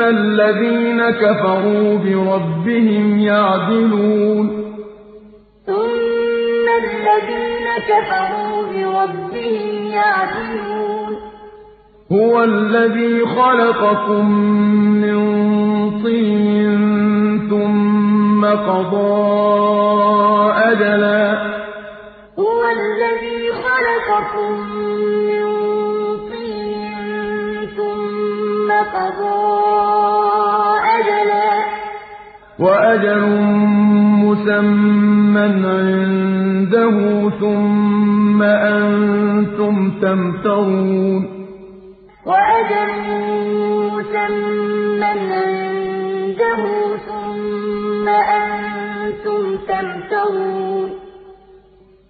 الذين كفروا بربهم يعدلون ثم الذين كفروا بربهم يعدلون هو الذي خلقكم من طين ثم قضى أجلا هو الذي خلقكم وأجل مسمى عنده ثم أنتم تمترون. وأجل مسمى عنده ثم أنتم تمترون.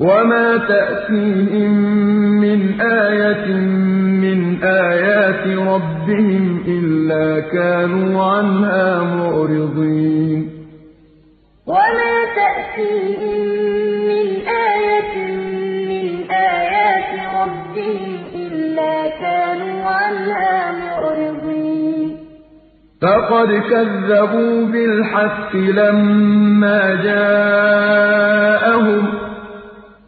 وما تأتيهم من آية من آيات ربهم إلا كانوا عنها معرضين وما تأتيهم من آية من آيات ربهم إلا كانوا عنها معرضين فقد كذبوا بالحق لما جاءهم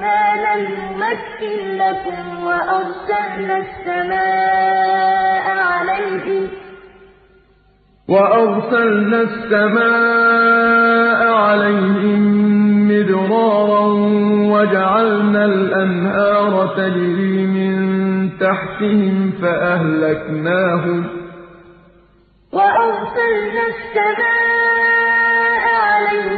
ما لم نمكن لكم وأرسلنا السماء عليهم وأرسلنا السماء عليهم مدرارا وجعلنا الأنهار تجري من تحتهم فأهلكناهم. وأرسلنا السماء عليهم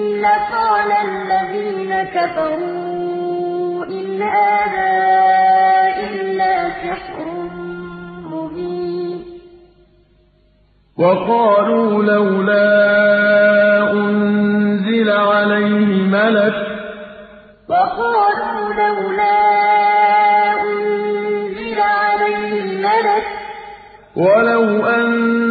لقال الذين كفروا إن هذا إلا سحر مبين وقالوا لولا أنزل عليه ملك وقالوا لولا أنزل عليه ملك ولو أن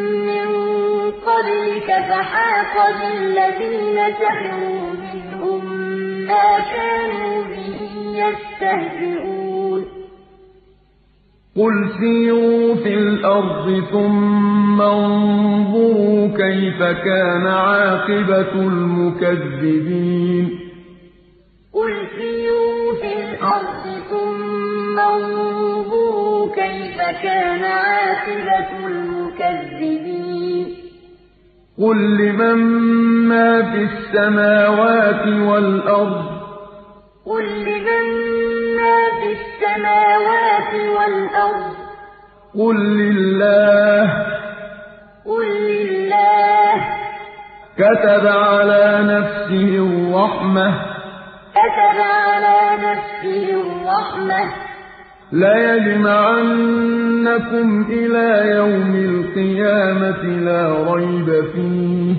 قَبْلِكَ فَحَاقَ بِالَّذِينَ سَخِرُوا مِنْهُم مَّا كَانُوا بِهِ يَسْتَهْزِئُونَ. قُلْ سِيرُوا فِي الْأَرْضِ ثُمَّ انظُرُوا كَيْفَ كَانَ عَاقِبَةُ الْمُكَذِّبِينَ. قُلْ سِيرُوا فِي الْأَرْضِ ثُمَّ انظُرُوا كَيْفَ كَانَ عَاقِبَةُ الْمُكَذِّبِينَ. قُل لِّمَن مَّا فِي السَّمَاوَاتِ وَالْأَرْضِ قُل لِّمَن مَّا فِي السَّمَاوَاتِ وَالْأَرْضِ قُل لِّلَّهِ قُل لِّلَّهِ كَتَبَ عَلَىٰ نَفْسِهِ الرَّحْمَةَ كَتَبَ عَلَىٰ نَفْسِهِ الرَّحْمَةَ لَيَجْمَعَنَّكُمْ إِلَىٰ يَوْمِ الْقِيَامَةِ لَا رَيْبَ فِيهِ.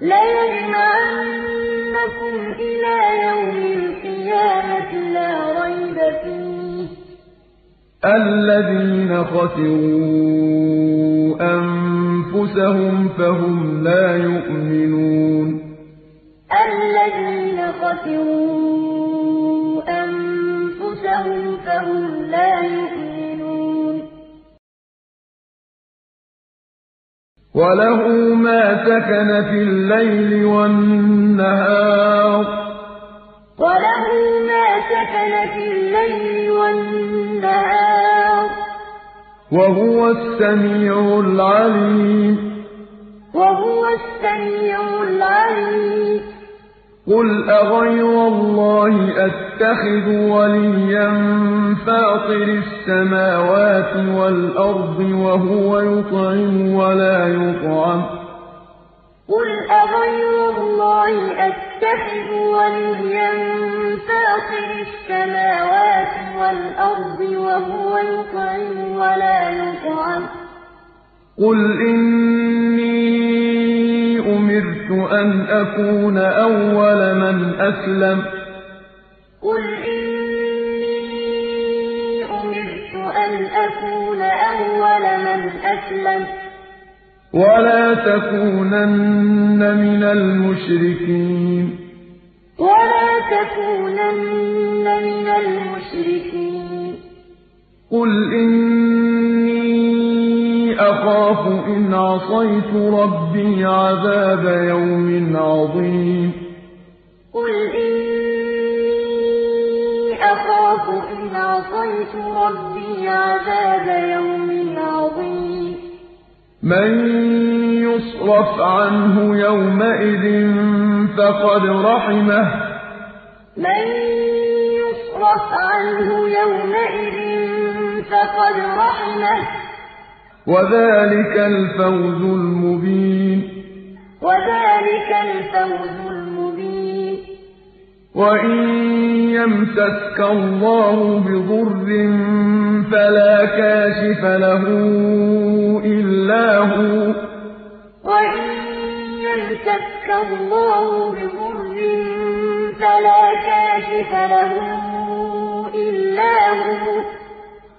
لَيَجْمَعَنَّكُمْ إِلَىٰ يَوْمِ الْقِيَامَةِ لَا رَيْبَ فِيهِ. الَّذِينَ خَسِرُوا أَنفُسَهُمْ فَهُمْ لَا يُؤْمِنُونَ. أَنفُسَهُمْ فَهُمْ لَا يُؤْمِنُونَ. وَلَهُ مَا سَكَنَ فِي اللَّيْلِ وَالنَّهَارِ. وَلَهُ مَا سَكَنَ فِي اللَّيْلِ وَالنَّهَارِ. وَهُوَ السَّمِيعُ الْعَلِيمُ. وَهُوَ السَّمِيعُ الْعَلِيمُ. قُلْ أَغَيْرَ اللَّهِ أَتَّخِذُ وَلِيًّا فَاطِرِ السَّمَاوَاتِ وَالْأَرْضِ وَهُوَ يُطْعِمُ وَلَا يُطْعَمُ قُلْ أَغَيْرَ اللَّهِ أَتَّخِذُ وَلِيًّا فَاطِرِ السَّمَاوَاتِ وَالْأَرْضِ وَهُوَ يُطْعِمُ وَلَا يُطْعَمُ قُلْ إِنِّي أُمِرْتُ أَنْ أَكُونَ أَوَّلَ مَنْ أَسْلَمَ. قُلْ إِنِّي أُمِرْتُ أَنْ أَكُونَ أَوَّلَ مَنْ أَسْلَمَ. وَلَا تَكُونَنَّ مِنَ الْمُشْرِكِينَ. وَلَا تَكُونَنَّ مِنَ الْمُشْرِكِينَ. قُلْ إِنِّي أَخَافُ إِنْ عَصَيْتُ رَبِّي عَذَابَ يَوْمٍ عَظِيمٍ. قُلْ إِنِّي أَخَافُ إِنْ عَصَيْتُ رَبِّي عَذَابَ يَوْمٍ عَظِيمٍ. مَن يُصْرَفْ عَنْهُ يَوْمَئِذٍ فَقَدْ رَحِمَهُ ۚ. مَن يُصْرَفْ عَنْهُ يَوْمَئِذٍ فَقَدْ رَحِمَهُ. وَذَٰلِكَ الْفَوْزُ الْمُبِينُ. وَذَٰلِكَ الْفَوْزُ الْمُبِينُ. وَإِن يَمْسَسْكَ اللَّهُ بِضُرٍّ فَلَا كَاشِفَ لَهُ إِلَّا هُوَ ۖ. وَإِن يَمْسَسْكَ اللَّهُ بِضُرٍّ فَلَا كَاشِفَ لَهُ إِلَّا هُوَ.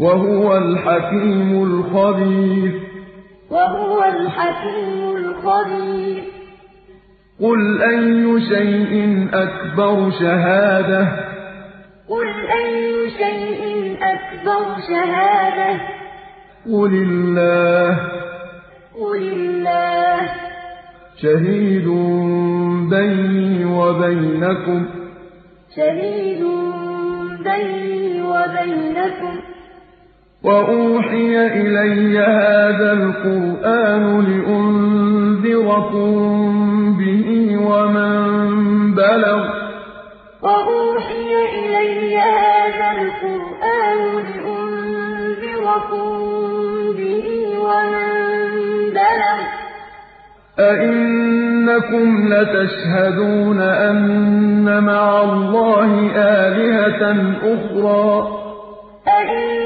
وهو الحكيم الخبير. وهو الحكيم الخبير. قل أي شيء أكبر شهادة؟ قل أي شيء أكبر شهادة؟ قل الله. قل الله. شهيد بيني وبينكم. شهيد بيني وبينكم. وأوحي إلي هذا القرآن لأنذركم به ومن بلغ. وأوحي إلي هذا القرآن لأنذركم به ومن بلغ. أئنكم لتشهدون أن مع الله آلهة أخرى. أئنكم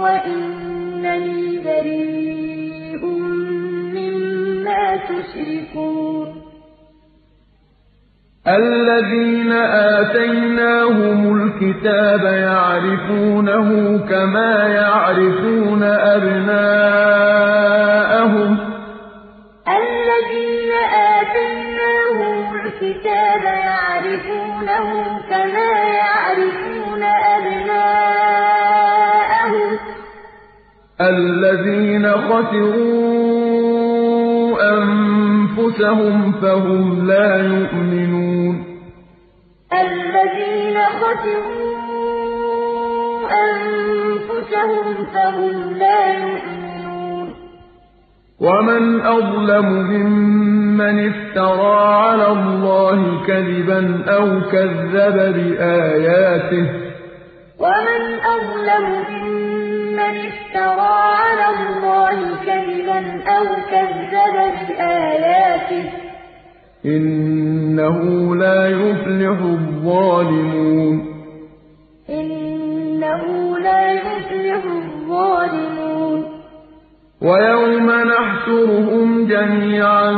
وإنني بريء مما تشركون الذين آتيناهم الكتاب يعرفونه كما يعرفون أبناءهم الذين آتيناهم الكتاب يعرفونه كما يعرفون أبناءهم الذين خسروا أنفسهم فهم لا يؤمنون. الذين خسروا أنفسهم فهم لا يؤمنون. ومن أظلم ممن افترى على الله كذبا أو كذب بآياته. ومن أظلم ممن افترى على الله كذبا أو كذب بآياته إنه لا يفلح الظالمون إنه لا يفلح الظالمون ويوم نحشرهم جميعا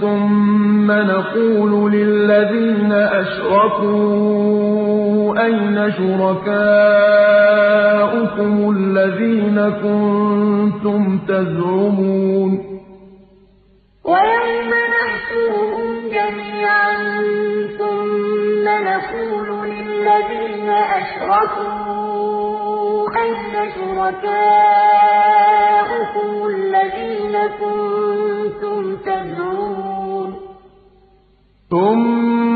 ثم نقول للذين أشركوا أين شركاؤكم الذين كنتم تزعمون ويوم نحشرهم جميعا ثم نقول للذين أشركوا أين شركاؤكم الذين كنتم تزعمون ثم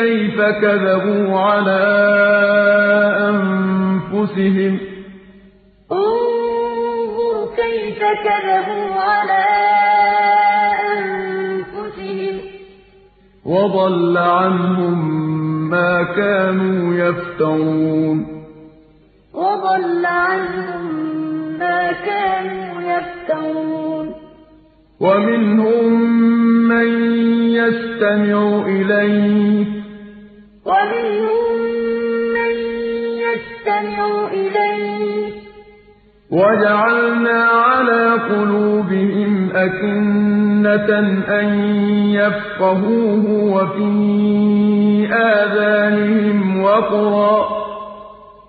كيف كذبوا على أنفسهم؟ انظر كيف كذبوا على أنفسهم. وضل عنهم ما كانوا يفترون. وضل عنهم ما كانوا يفترون. ومنهم من يستمع إليك ومنهم من يستمع إليك. وجعلنا على قلوبهم أكنة أن يفقهوه وفي آذانهم وقرا.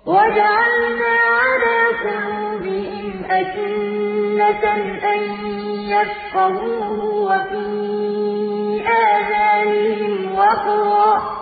وجعلنا على قلوبهم أكنة أن يَفْقَهُوهُ وَفِي آذَانِهِمْ وَقْرًا ۚ.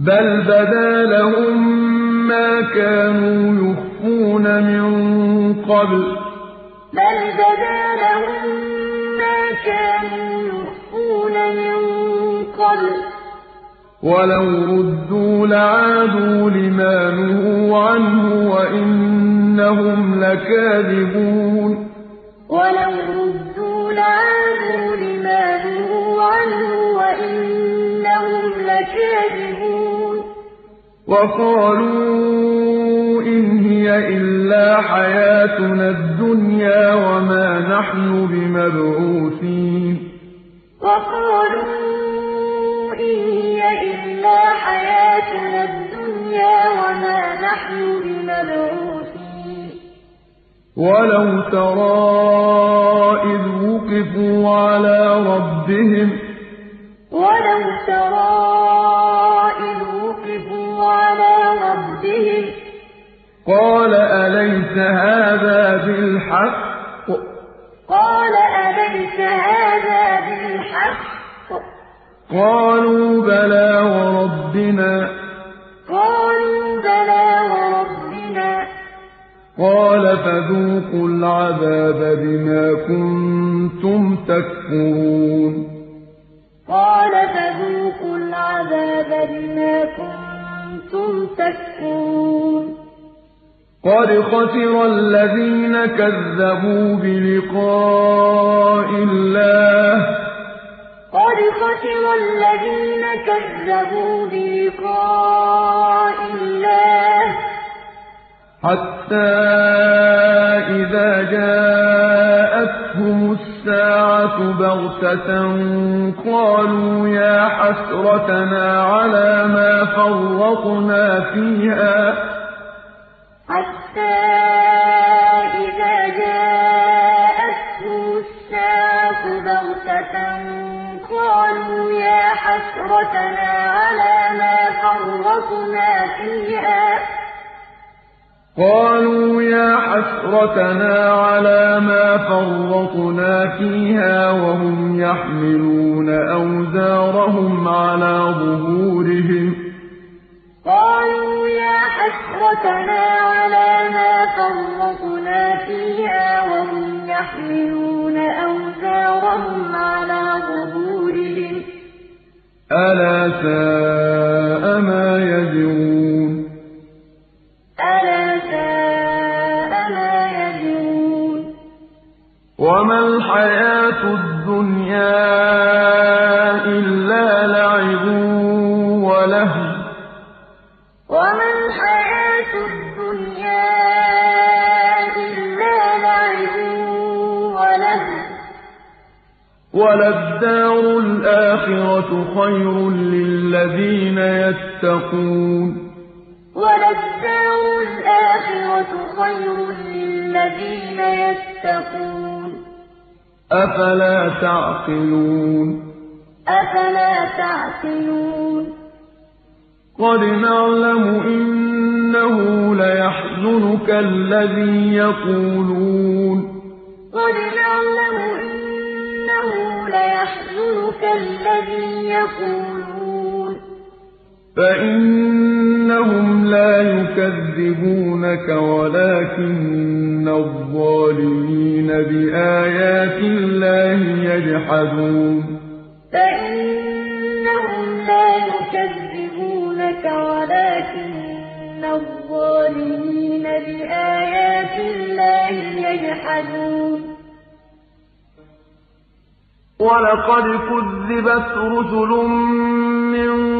بَلْ بَدَا لَهُم مَّا كَانُوا يُخْفُونَ مِن قَبْلُ ۖ بَلْ بَدَا لَهُم مَّا كَانُوا يُخْفُونَ مِن قَبْلُ ۖ وَلَوْ رُدُّوا لَعَادُوا لِمَا نُهُوا عَنْهُ وَإِنَّهُمْ لَكَاذِبُونَ وَلَوْ رُدُّوا لَعَادُوا لِمَا نُهُوا عَنْهُ لَكَاذِبُونَ. وَقَالُوا إِنْ هِيَ إِلَّا حَيَاتُنَا الدُّنْيَا وَمَا نَحْنُ بِمَبْعُوثِينَ. وَقَالُوا إِنْ هِيَ إِلَّا حَيَاتُنَا الدُّنْيَا وَمَا نَحْنُ بِمَبْعُوثِينَ. وَلَوْ تَرَىٰ إِذْ وُقِفُوا عَلَىٰ رَبِّهِمْ ۚ وَلَوْ تَرَىٰ إِذْ وُقِفُوا عَلَىٰ رَبِّهِمْ ۚ. قَالَ أَلَيْسَ هَٰذَا بِالْحَقِّ ۚ؟ قَالَ أَلَيْسَ هَٰذَا بِالْحَقِّ ۚ؟ قَالُوا بَلَىٰ وَرَبِّنَا ۚ. قَالُوا بَلَىٰ وَرَبِّنَا ۚ. قَالَ فَذُوقُوا الْعَذَابَ بِمَا كُنتُمْ تَكْفُرُونَ. قَالَ فَذُوقُوا الْعَذَابَ بِمَا كُنتُمْ تَكْفُرُونَ. قَدْ خَسِرَ الَّذِينَ كَذَّبُوا بِلِقَاءِ اللَّهِ ۖ. قَدْ خَسِرَ الَّذِينَ كَذَّبُوا بِلِقَاءِ اللَّهِ ۖ. حَتَّىٰ إِذَا جَاءَتْهُمُ السَّاعَةُ بَغْتَةً قَالُوا يَا حَسْرَتَنَا عَلَىٰ مَا فَرَّطْنَا فِيهَا ۚ. قَالُوا يَا حَسْرَتَنَا عَلَىٰ مَا فَرَّطْنَا فِيهَا ۚ عَلَىٰ مَا وَهُمْ يَحْمِلُونَ أَوْزَارَهُمْ عَلَىٰ ظُهُورِهِمْ ۚ. قَالُوا يَا حَسْرَتَنَا عَلَىٰ مَا فَرَّطْنَا فِيهَا وَهُمْ يَحْمِلُونَ أَوْزَارَهُمْ عَلَىٰ ظُهُورِهِمْ ۚ. أَلَا سَاءَ مَا يَزِرُونَ. وما الحياة الدنيا إلا لعب ولهو وما الحياة الدنيا إلا لعب وله وللدار الآخرة خير للذين يتقون وللدار الآخرة خير للذين يتقون أَفَلَا تَعْقِلُونَ؟ أَفَلَا تَعْقِلُونَ؟ قَدْ نَعْلَمُ إِنَّهُ لَيَحْزُنُكَ الَّذِي يَقُولُونَ. قَدْ نَعْلَمُ إِنَّهُ لَيَحْزُنُكَ الَّذِي يَقُولُونَ. فَإِنَّهُمْ لَا يُكَذِّبُونَكَ وَلَٰكِنَّ الظَّالِمِينَ بِآيَاتِ اللَّهِ يَجْحَدُونَ. فَإِنَّهُمْ لَا يُكَذِّبُونَكَ وَلَٰكِنَّ الظَّالِمِينَ بِآيَاتِ اللَّهِ يَجْحَدُونَ. وَلَقَدْ كُذِّبَتْ رُسُلٌ مِّن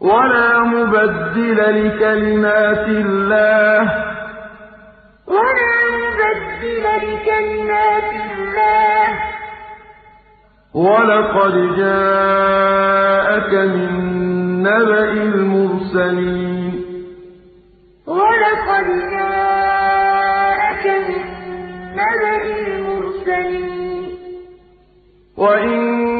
وَلَا مُبَدِّلَ لِكَلِمَاتِ اللَّهِ ۚ. وَلَقَدْ جَاءَكَ مِن نَّبَإِ الْمُرْسَلِينَ. وَلَقَدْ جَاءَكَ مِن نَّبَإِ الْمُرْسَلِينَ. وَإِن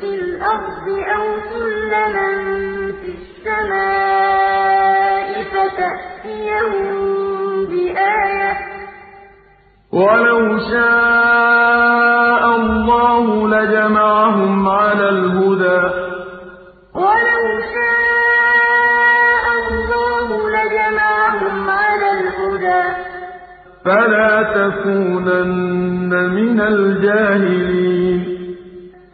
فِي الْأَرْضِ أَوْ سُلَّمًا فِي السَّمَاءِ فَتَأْتِيَهُم بِآيَةٍ ۚ. وَلَوْ شَاءَ اللَّهُ لَجَمَعَهُمْ عَلَى الْهُدَىٰ ۚ. وَلَوْ شَاءَ اللَّهُ لَجَمَعَهُمْ عَلَى الْهُدَىٰ ۚ. فَلَا تَكُونَنَّ مِنَ الْجَاهِلِينَ.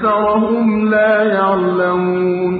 أَكْثَرَهُمْ لَا يَعْلَمُونَ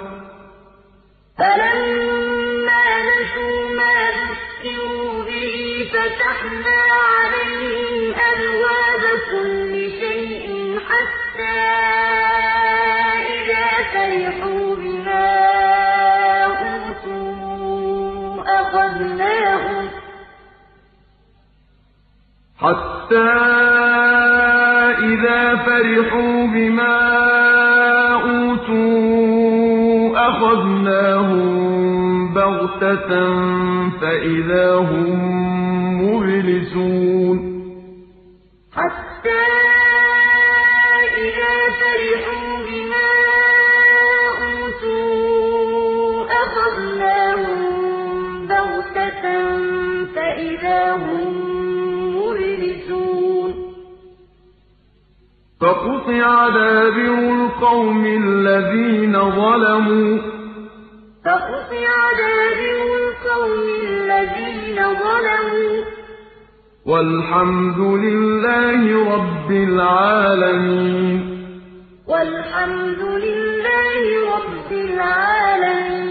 فتحنا عَلَيْهِمْ أَبْوَابَ كُلِّ شَيْءٍ حَتَّىٰ إِذَا فَرِحُوا بِمَا أُوتُوا أَخَذْنَاهُمْ حتى إذا فرحوا بما أوتوا أخذناهم بغتة فإذا هم فقطع دابر القوم الذين ظلموا. فقطع دابر القوم الذين ظلموا. والحمد لله رب العالمين. والحمد لله رب العالمين.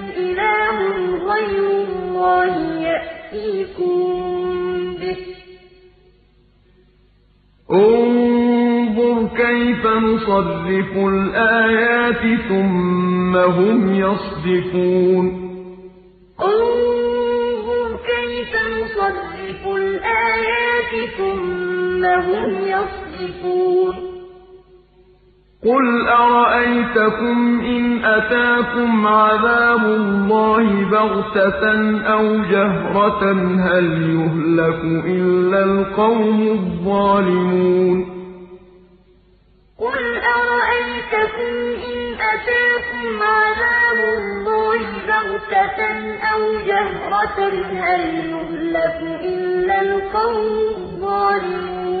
إِلَٰهٌ غَيْرُ اللَّهِ يَأْتِيكُم بِهِ ۗ انظُرْ كَيْفَ نُصَرِّفُ الْآيَاتِ ثُمَّ هُمْ يَصْدِفُونَ انظُرْ كَيْفَ نُصَرِّفُ الْآيَاتِ ثُمَّ هُمْ يَصْدِفُونَ قُلْ أَرَأَيْتَكُمْ إِنْ أَتَاكُمْ عَذَابُ اللَّهِ بَغْتَةً أَوْ جَهْرَةً هَلْ يُهْلَكُ إِلَّا الْقَوْمُ الظَّالِمُونَ قُلْ أَرَأَيْتَكُمْ إِنْ أَتَاكُمْ عَذَابُ اللَّهِ بَغْتَةً أَوْ جَهْرَةً هَلْ يُهْلَكُ إِلَّا الْقَوْمُ الظَّالِمُونَ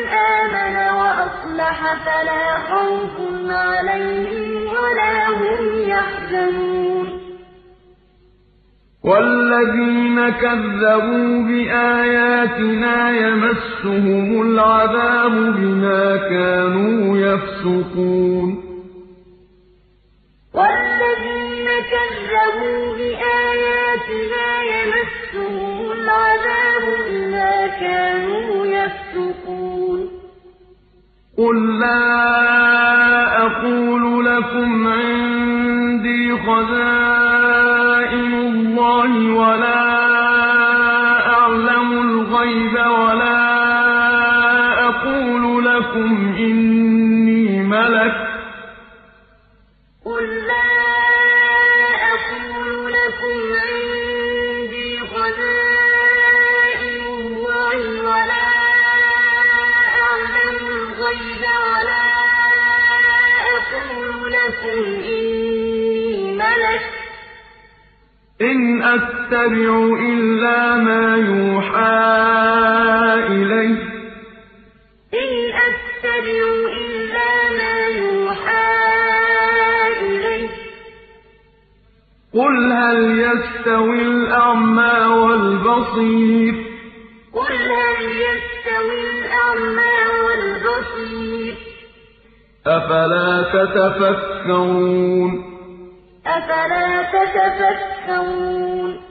وَأَصْلَحَ فَلَا خَوْفٌ عَلَيْهِمْ وَلَا هُمْ يَحْزَنُونَ. وَالَّذِينَ كَذَّبُوا بِآيَاتِنَا يَمَسُّهُمُ الْعَذَابُ بِمَا كَانُوا يَفْسُقُونَ. وَالَّذِينَ كَذَّبُوا بِآيَاتِنَا قُل لَّا أَقُولُ لَكُمْ عِندِي خَزَائِنُ اللَّهِ وَلَا أَتَّبِعُ إِلَّا مَا يُوحَىٰ إِلَيَّ ۚ إِنْ أَتَّبِعُ إِلَّا مَا يُوحَىٰ إِلَيَّ ۚ قُلْ هَلْ يَسْتَوِي الْأَعْمَىٰ وَالْبَصِيرُ؟ قُلْ هَلْ يَسْتَوِي الْأَعْمَىٰ وَالْبَصِيرُ؟ أَفَلَا تَتَفَكَّرُونَ؟ أَفَلَا تَتَفَكَّرُونَ؟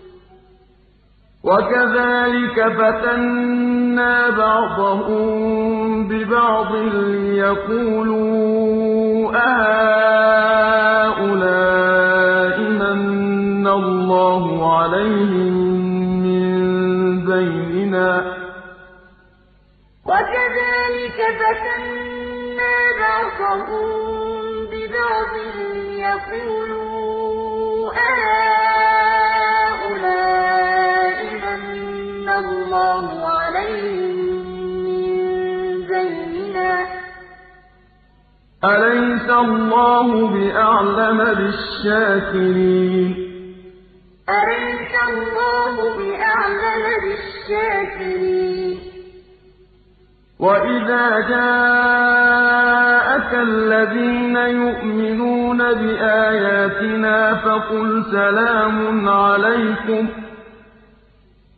وَكَذَٰلِكَ فَتَنَّا بَعْضَهُم بِبَعْضٍ لِّيَقُولُوا أَهَٰؤُلَاءِ مَنَّ اللَّهُ عَلَيْهِم مِّن بَيْنِنَا ۗ؟ اللَّهُ عَلَيْهِم مِّن بَيْنِنَا ۗ أَلَيْسَ اللَّهُ بِأَعْلَمَ بِالشَّاكِرِينَ؟ أَلَيْسَ اللَّهُ بِأَعْلَمَ بِالشَّاكِرِينَ؟ وَإِذَا جَاءَكَ الَّذِينَ يُؤْمِنُونَ بِآيَاتِنَا فَقُلْ سَلَامٌ عَلَيْكُمْ ۖ.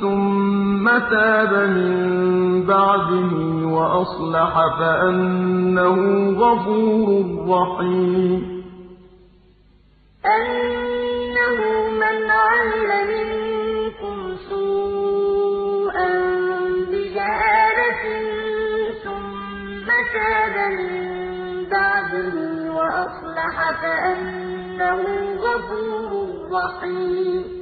ثُمَّ تَابَ مِن بَعْدِهِ وَأَصْلَحَ فَأَنَّهُ غَفُورٌ رَّحِيمٌ. أَنَّهُ مَنْ عَمِلَ مِنكُمْ سُوءًا بِجَهَالَةٍ ثُمَّ تَابَ مِن بَعْدِهِ وَأَصْلَحَ فَأَنَّهُ غَفُورٌ رَّحِيمٌ.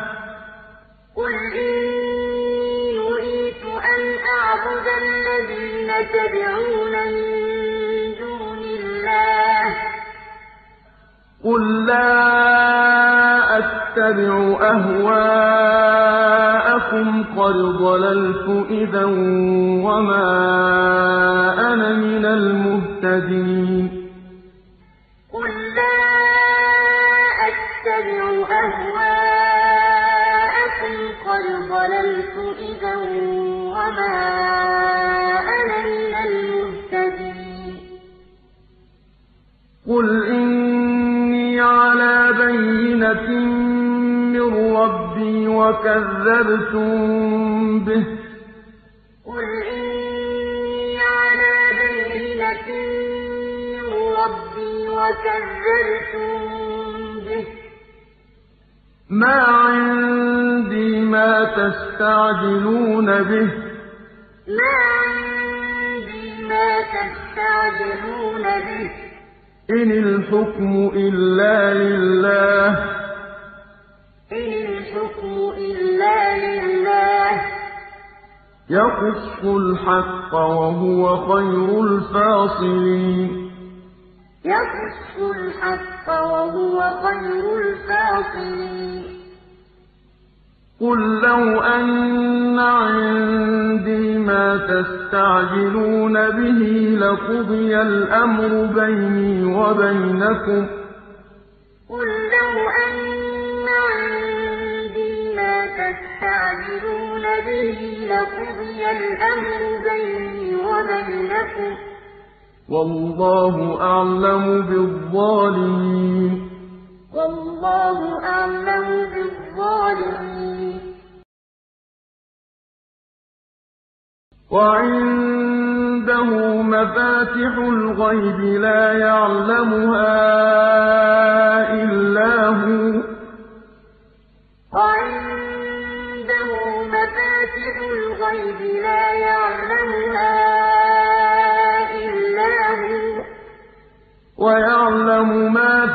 الَّذِينَ تَدْعُونَ مِن دُونِ اللَّهِ ۚ. قُل لَّا أَتَّبِعُ أَهْوَاءَكُمْ قَدْ ضَلَلْتُ إِذًا وَمَا أَنَا مِنَ الْمُهْتَدِينَ. قُل لَّا أَتَّبِعُ أَهْوَاءَكُمْ قَدْ ضَلَلْتُ إِذًا وَمَا قُلْ إِنِّي عَلَىٰ بَيِّنَةٍ مِّن رَّبِّي وَكَذَّبْتُم بِهِ ۚ قُلْ إِنِّي عَلَىٰ بَيِّنَةٍ مِّن رَّبِّي وَكَذَّبْتُم بِهِ ۚ مَا عِندِي مَا تَسْتَعْجِلُونَ بِهِ ۚ مَا عِندِي مَا تَسْتَعْجِلُونَ بِهِ ۚ إِنِ الْحُكْمُ إِلَّا لِلَّهِ ۖ إِنِ الْحُكْمُ إِلَّا لِلَّهِ ۖ يَقُصُّ الْحَقَّ وَهُوَ خَيْرُ الْفَاصِلِينَ يَقُصُّ الْحَقَّ وَهُوَ خَيْرُ الْفَاصِلِينَ قُل لَّوْ أَنَّ عِندِي مَا تَسْتَعْجِلُونَ بِهِ لَقُضِيَ الْأَمْرُ بَيْنِي وَبَيْنَكُمْ ۗ قُل لَّوْ أَنَّ عِندِي مَا تَسْتَعْجِلُونَ بِهِ لَقُضِيَ الْأَمْرُ بَيْنِي وَبَيْنَكُمْ ۗ وَاللَّهُ أَعْلَمُ بِالظَّالِمِينَ وَاللَّهُ أَعْلَمُ بِالظَّالِمِينَ. الظَّالِمِينَ وَعِندَهُ مَفَاتِحُ الْغَيْبِ لَا يَعْلَمُهَا إِلَّا هُوَ ۚ. وَعِندَهُ مَفَاتِحُ الْغَيْبِ لَا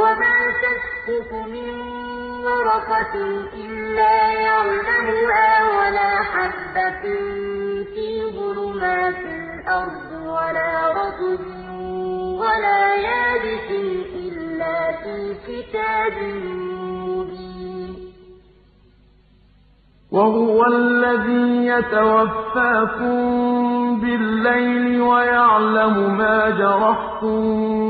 وَمَا تَسْقُطُ مِن وَرَقَةٍ إِلَّا يَعْلَمُهَا وَلَا حَبَّةٍ فِي ظُلُمَاتِ الْأَرْضِ وَلَا رَطْبٍ وَلَا يَابِسٍ إِلَّا فِي كِتَابٍ وَهُوَ الَّذِي يَتَوَفَّاكُم بِاللَّيْلِ وَيَعْلَمُ مَا جَرَحْتُم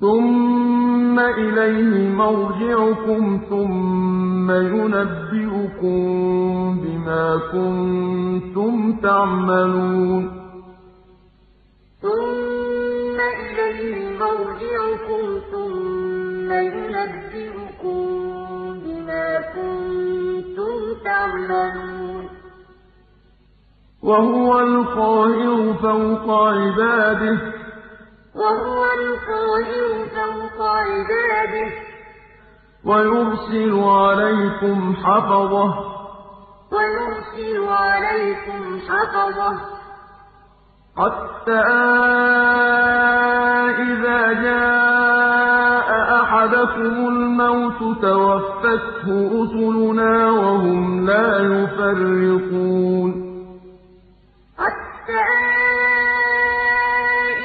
ثُمَّ إِلَيْهِ مَرْجِعُكُمْ ثُمَّ يُنَبِّئُكُم بِمَا كُنتُمْ تَعْمَلُونَ. ثُمَّ إِلَيْهِ مَرْجِعُكُمْ ثُمَّ يُنَبِّئُكُم بِمَا كُنتُمْ تَعْمَلُونَ. وَهُوَ الْقَاهِرُ فَوْقَ عِبَادِهِ ۚ. وَهُوَ الْقَاهِرُ فَوْقَ عِبَادِهِ ۚ. وَيُرْسِلُ عَلَيْكُمْ حَفَظَةً. وَيُرْسِلُ عَلَيْكُمْ حَفَظَةً. حَتَّىٰ إِذَا جَاءَ أَحَدَكُمُ الْمَوْتُ تَوَفَّتْهُ رُسُلُنَا وَهُمْ لَا يُفَرِّطُونَ حَتَّىٰ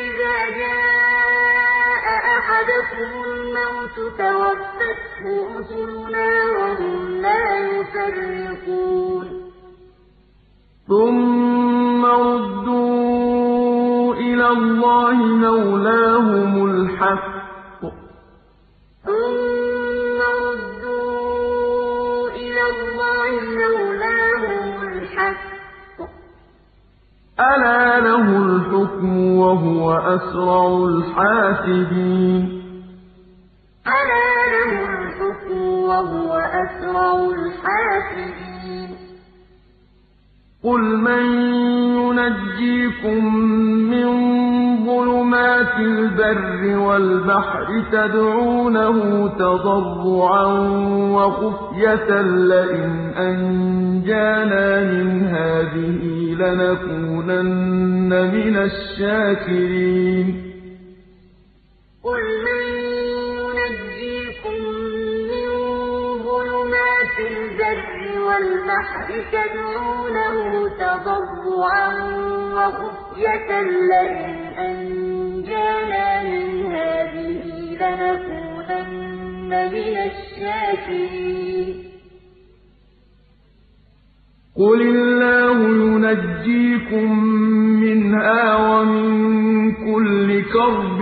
إِذَا جَاءَ أَحَدَكُمُ الْمَوْتُ تَوَفَّتْهُ رُسُلُنَا وَهُمْ لَا يُفَرِّطُونَ ثُمَّ رُدُّوا إِلَى اللَّهِ مَوْلَاهُمُ الْحَقِّ ۖ. أَلَا لَهُ الْحُكْمُ وَهُوَ أَسْرَعُ الْحَاسِبِينَ؟ أَلَا لَهُ الْحُكْمُ وَهُوَ أَسْرَعُ الْحَاسِبِينَ؟ قُلْ مَن يُنَجِّيكُم مِّن ظُلُمَاتِ الْبَرِّ وَالْبَحْرِ تَدْعُونَهُ تَضَرُّعًا وَخُفْيَةً لَّئِنْ أَنجَانَا مِنْ هَٰذِهِ لَنَكُونَنَّ مِنَ الشَّاكِرِينَ قُلْ مَن يُنَجِّيكُم مِّن ظُلُمَاتِ الْبَرِّ وَالْبَحْرِ تَدْعُونَهُ تَضَرُّعًا وَخُفْيَةً لَّئِنْ أَنجَانَا مِنْ هَٰذِهِ لَنَكُونَنَّ مِنَ الشَّاكِرِينَ. قُلِ اللَّهُ يُنَجِّيكُم مِّنْهَا وَمِن كُلِّ كَرْبٍ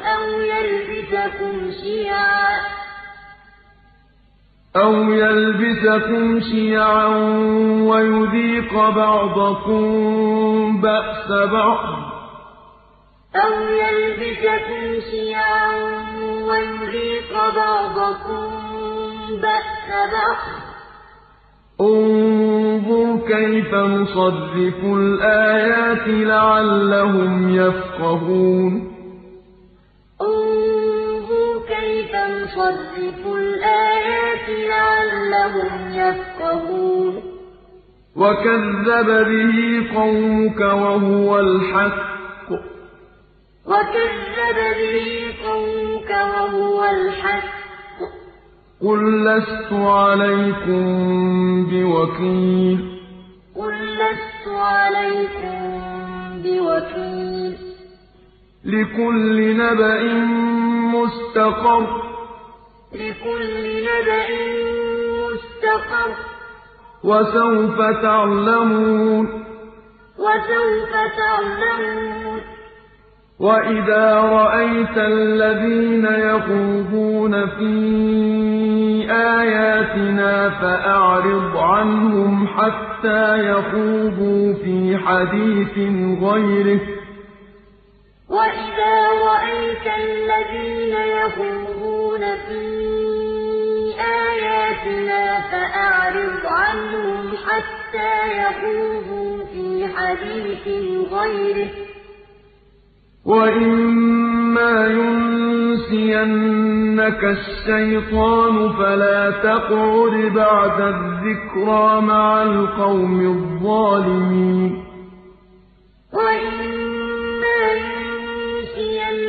أو يلبسكم شيعا. أو يلبسكم شيعا ويذيق بعضكم بأس بعض. أو يلبسكم شيعا ويذيق بعضكم بأس بعض. انظر كيف نصرف الآيات لعلهم يفقهون. نصرف الآيات لعلهم يفقهون. وكذب به قومك وهو الحق. وكذب به قومك وهو الحق. قل لست عليكم بوكيل. قل لست عليكم بوكيل. لكل نبأ مستقر. لكل نبأ مستقر. وسوف تعلمون. وسوف تعلمون. وإذا رأيت الذين يخوضون في آياتنا فأعرض عنهم حتى يخوضوا في حديث غيره. وإذا رأيت الذين يخوضون في آياتنا فأعرض عنهم حتى يخوضوا في حديث غيره. وَإِمَّا يُنسِيَنَّكَ الشَّيْطَانُ فَلَا تَقْعُدْ بَعْدَ الذِّكْرَىٰ مَعَ الْقَوْمِ الظَّالِمِينَ. وَإِمَّا يُنسِيَنَّكَ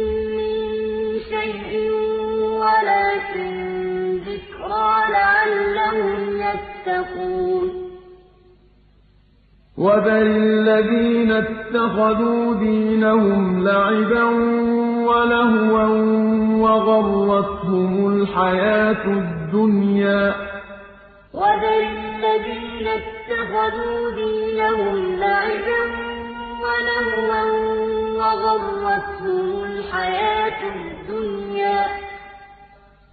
وَلَٰكِن ذِكْرَىٰ لَعَلَّهُمْ يَتَّقُونَ. وَذَرِ الَّذِينَ اتَّخَذُوا دِينَهُمْ لَعِبًا وَلَهْوًا وَغَرَّتْهُمُ الْحَيَاةُ الدُّنْيَا ۚ. وَذَرِ الَّذِينَ اتَّخَذُوا دِينَهُمْ لَعِبًا وَلَهْوًا وَغَرَّتْهُمُ الْحَيَاةُ الدُّنْيَا ۚ.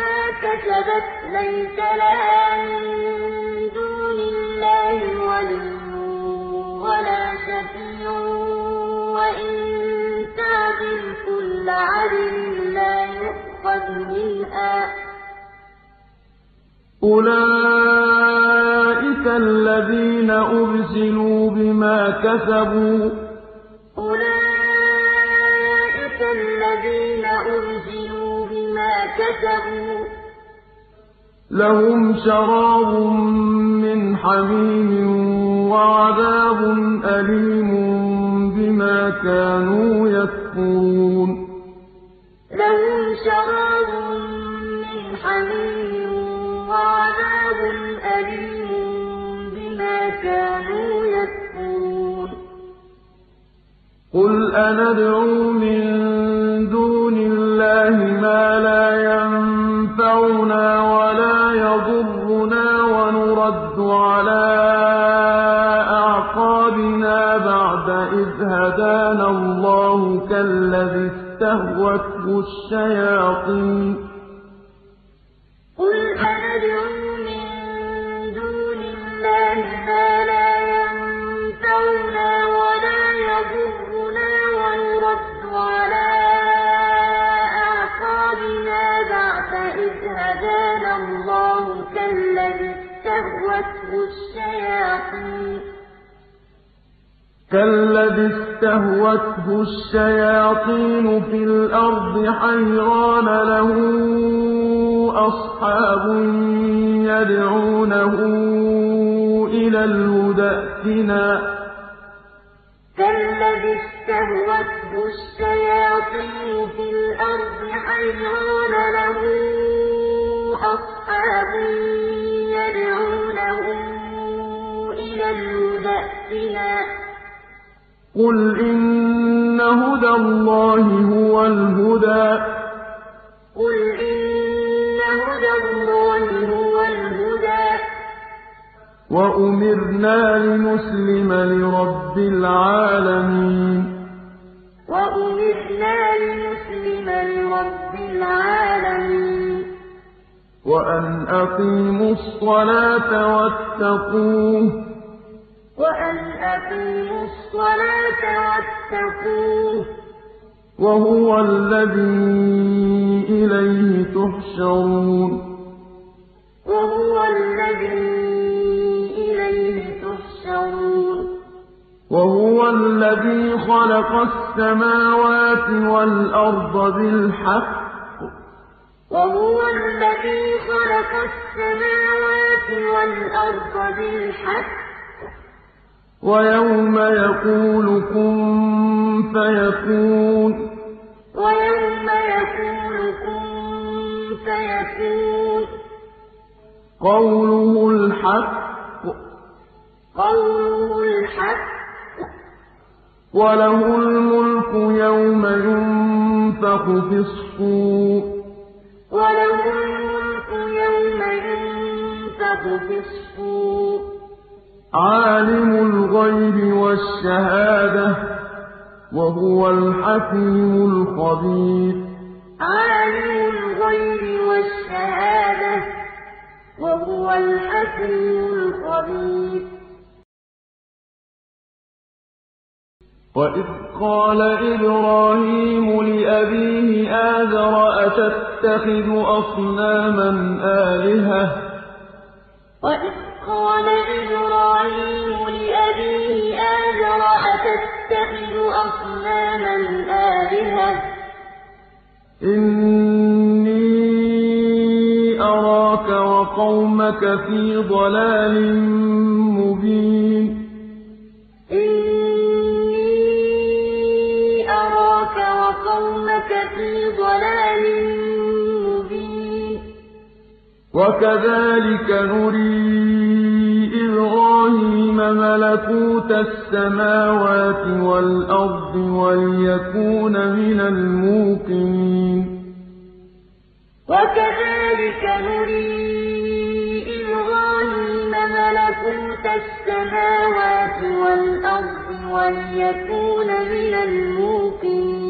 بِمَا كَسَبَتْ لَيْسَ لَهَا مِن دُونِ اللَّهِ وَلِيٌّ وَلَا شَفِيعٌ وَإِن تَعْدِلْ كُلَّ عَدْلٍ لَّا يُؤْخَذْ مِنْهَا ۗ. أُولَٰئِكَ الَّذِينَ أُبْسِلُوا بِمَا كَسَبُوا ۖ. أُولَٰئِكَ الَّذِينَ بِمَا كَسَبُوا ۖ. لَهُمْ شَرَابٌ مِّنْ حَمِيمٍ وَعَذَابٌ أَلِيمٌ بِمَا كَانُوا يَكْفُرُونَ. لَهُمْ شَرَابٌ مِّنْ حَمِيمٍ وَعَذَابٌ أَلِيمٌ بِمَا كَانُوا يَكْفُرُونَ. قُلْ أَنَدْعُو مِن دُونِ اللَّهِ مَا لَا يَنفَعُنَا وَلَا يَضُرُّنَا وَنُرَدُّ عَلَىٰ أَعْقَابِنَا بَعْدَ إِذْ هَدَانَا اللَّهُ كَالَّذِي اسْتَهْوَتْهُ الشَّيَاطِينُ. هَدَانَا اللَّهُ كَالَّذِي اسْتَهْوَتْهُ الشَّيَاطِينُ. فِي الْأَرْضِ حَيْرَانَ لَهُ أَصْحَابٌ يَدْعُونَهُ إِلَى الْهُدى ائْتِنَا ۗ. أَصْحَابٌ يَدْعُونَهُ إِلَى الْهُدى ائْتِنَا ۗ قُلْ إِنَّ هُدَى اللَّهِ هُوَ الْهُدَىٰ ۖ. وَأُمِرْنَا لِنُسْلِمَ لِرَبِّ الْعَالَمِينَ. وَأُمِرْنَا لِنُسْلِمَ لِرَبِّ الْعَالَمِينَ. وَأَنْ أَقِيمُوا الصَّلَاةَ وَاتَّقُوهُ ۚ. وَأَنْ أَقِيمُوا الصَّلَاةَ وَاتَّقُوهُ ۚ. وَهُوَ الَّذِي إِلَيْهِ تُحْشَرُونَ. وَهُوَ الَّذِي إِلَيْهِ تُحْشَرُونَ. وَهُوَ الَّذِي خَلَقَ السَّمَاوَاتِ وَالْأَرْضَ بِالْحَقِّ ۖ. وَهُوَ الَّذِي خَلَقَ السَّمَاوَاتِ وَالْأَرْضَ بِالْحَقِّ ۖ. وَيَوْمَ يَقُولُ كُن فَيَكُونُ. وَيَوْمَ يَقُولُ كُن فَيَكُونُ. قَوْلُهُ الْحَقُّ ۚ. قَوْلُهُ الْحَقُّ ۚ. وَلَهُ الْمُلْكُ يَوْمَ يُنفَخُ فِي الصُّورِ ۚ. الصُّورِ ۚ عَالِمُ الْغَيْبِ وَالشَّهَادَةِ ۚ وَهُوَ الْحَكِيمُ الْخَبِيرُ. عَالِمُ الْغَيْبِ وَالشَّهَادَةِ ۚ وَهُوَ الْحَكِيمُ الْخَبِيرُ. وَإِذْ قَالَ إِبْرَاهِيمُ لِأَبِيهِ آزَرَ أَتَتَّخِذُ أَصْنَامًا آلِهَةً ۖ؟ وَإِذْ قَالَ إِبْرَاهِيمُ لِأَبِيهِ آزَرَ أَتَتَّخِذُ أَصْنَامًا آلِهَةً ۖ؟ إِنِّي أَرَاكَ وَقَوْمَكَ فِي ضَلَالٍ مُّبِينٍ وَكَذَٰلِكَ نُرِي إِبْرَاهِيمَ مَلَكُوتَ السَّمَاوَاتِ وَالْأَرْضِ وَلِيَكُونَ مِنَ الْمُوقِنِينَ. وَكَذَٰلِكَ نُرِي إِبْرَاهِيمَ مَلَكُوتَ السَّمَاوَاتِ وَالْأَرْضِ وَلِيَكُونَ مِنَ الْمُوقِنِينَ.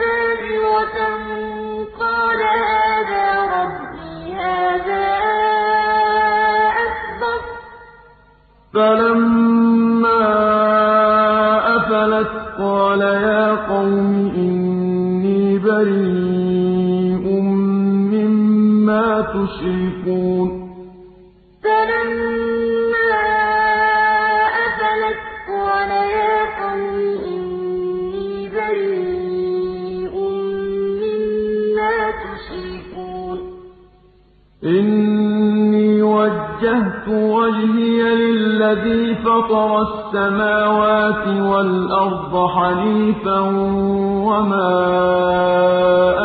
بَازِغَةً قَالَ هَٰذَا رَبِّي هَٰذَا أَكْبَرُ ۖ. فَلَمَّا أَفَلَتْ قَالَ يَا قَوْمِ إِنِّي بَرِيءٌ مِّمَّا تُشْرِكُونَ. إِنِّي وَجَّهْتُ وَجْهِيَ لِلَّذِي فَطَرَ السَّمَاوَاتِ وَالْأَرْضَ حَنِيفًا وَمَا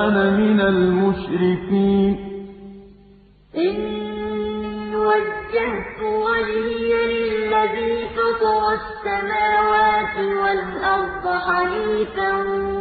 أَنَا مِنَ الْمُشْرِكِينَ إِنِّي وَجَّهْتُ وَجْهِيَ لِلَّذِي فَطَرَ السَّمَاوَاتِ وَالْأَرْضَ حَنِيفًا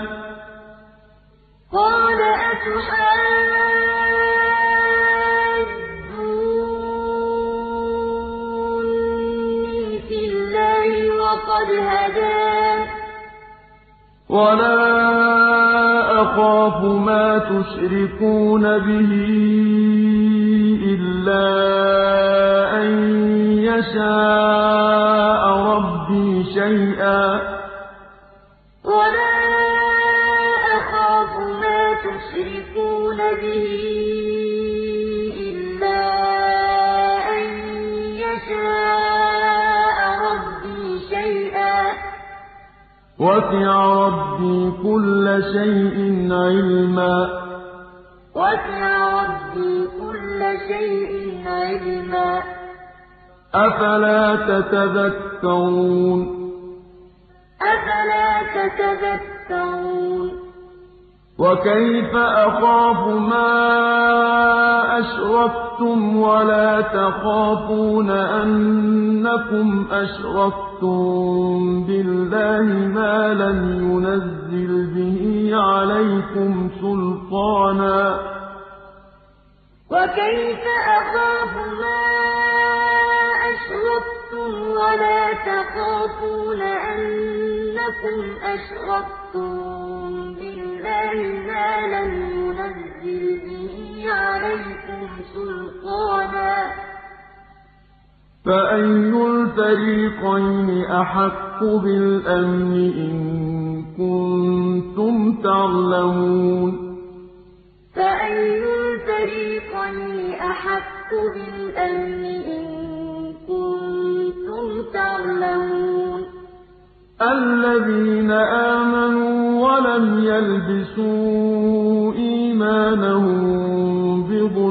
وَلَا أَخَافُ مَا تُشْرِكُونَ بِهِ إِلَّا أَن يَشَاءَ رَبِّي شَيْئًا ۗ وَسِعَ رَبِّي كُلَّ شَيْءٍ عِلْمًا ۗ. أَفَلَا تَتَذَكَّرُونَ؟ أَفَلَا تَتَذَكَّرُونَ؟ وَكَيْفَ أَخَافُ مَا أَشْرَكْتُمْ وَلَا تَخَافُونَ أَنَّكُمْ أَشْرَكْتُم بِاللَّهِ مَا لَمْ يُنَزِّلْ بِهِ عَلَيْكُمْ سُلْطَانًا ۚ وَكَيْفَ أَخَافُ مَا أَشْرَكْتُمْ وَلَا تَخَافُونَ أَنَّكُمْ أَشْرَكْتُم بِاللَّهِ مَا لَمْ يُنَزِّلْ بِهِ عَلَيْكُمْ سُلْطَانًا ۚ. فَأَيُّ الْفَرِيقَيْنِ أَحَقُّ بِالْأَمْنِ إِن كُنتُمْ تَعْلَمُونَ؟ فَأَيُّ الْفَرِيقَيْنِ أَحَقُّ بِالْأَمْنِ إِن كُنتُمْ تَعْلَمُونَ؟ الَّذِينَ آمَنُوا وَلَمْ يَلْبِسُوا إِيمَانَهُم بِظُلْمٍ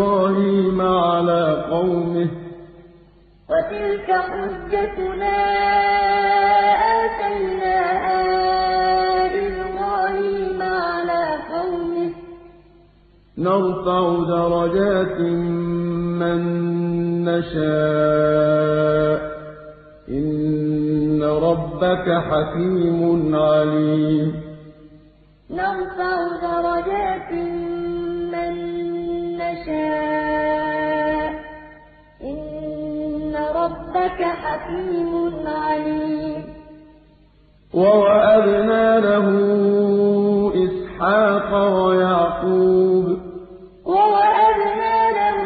عَلَىٰ قَوْمِهِ ۚ. وَتِلْكَ حُجَّتُنَا آتَيْنَاهَا إِبْرَاهِيمَ عَلَىٰ قَوْمِهِ ۚ. نَرْفَعُ دَرَجَاتٍ مَّن نَّشَاءُ ۗ. إِنَّ رَبَّكَ حَكِيمٌ عَلِيمٌ. نَرْفَعُ دَرَجَاتٍ مَّن نَّشَاءُ ۗ. رَبَّكَ حَكِيمٌ عَلِيمٌ. وَوَهَبْنَا لَهُ إِسْحَاقَ ويعقوب. ووهبنا له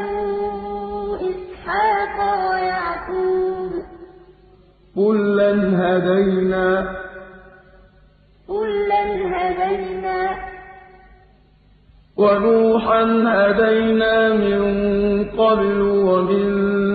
إسحاق ويعقوب. كلا هدينا. كلا هدينا. ونوحا هدينا من قبل ومن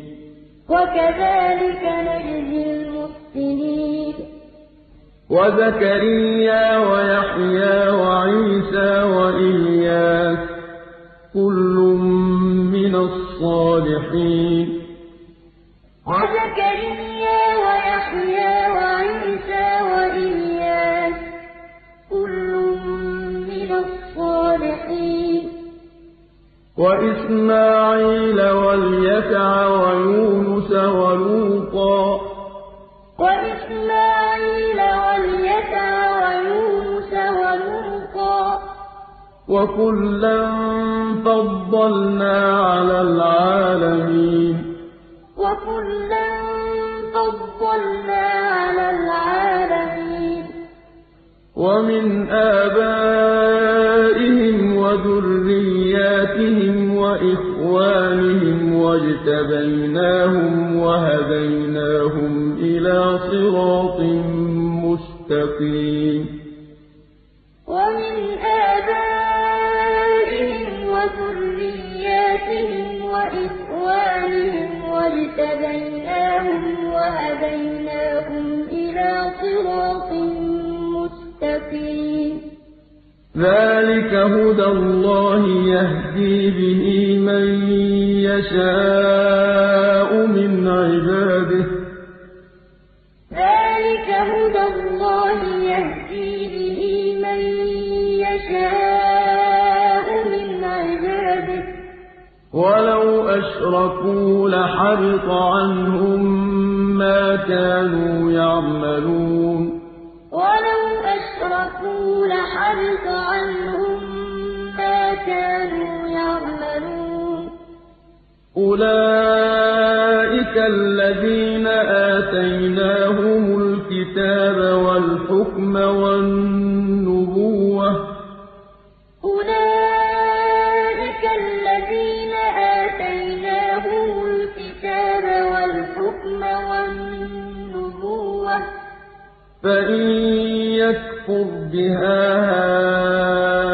وكذلك نجزي المحسنين. وزكريا ويحيى وعيسى وإلياس كل من الصالحين. وزكريا ويحيى وعيسى وإلياس وإسماعيل واليسع ويونس ولوطا. وكلا فضلنا على العالمين. وكلا فضلنا على العالمين. ومن آبائهم وذرياتهم وإخوانهم واجتبيناهم وهديناهم إلى صراط مستقيم. ومن آبائهم وذرياتهم وإخوانهم واجتبيناهم وهديناهم إلى صراط مستقيم. ذلك هدى الله يهدي به من يشاء من عباده. ذلك هدى الله يهدي به من يشاء من عباده. ولو أشركوا لحبط عنهم ما كانوا يعملون. ولو أشركوا لحبط عنهم ما كانوا يعملون. أولئك الذين آتيناهم الكتاب والحكم والنبوة فإن يكفر بها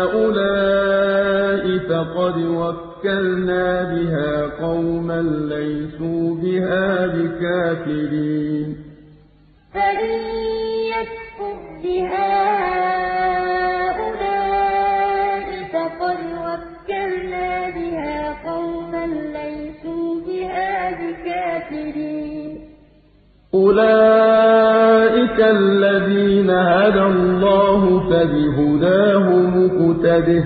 هؤلاء فقد وكلنا بها قوما ليسوا بها بكافرين فإن يكفر بها هؤلاء فقد وكلنا بها قوما ليسوا بها بكافرين أولئك الذين هدى الله فبهداه مقتده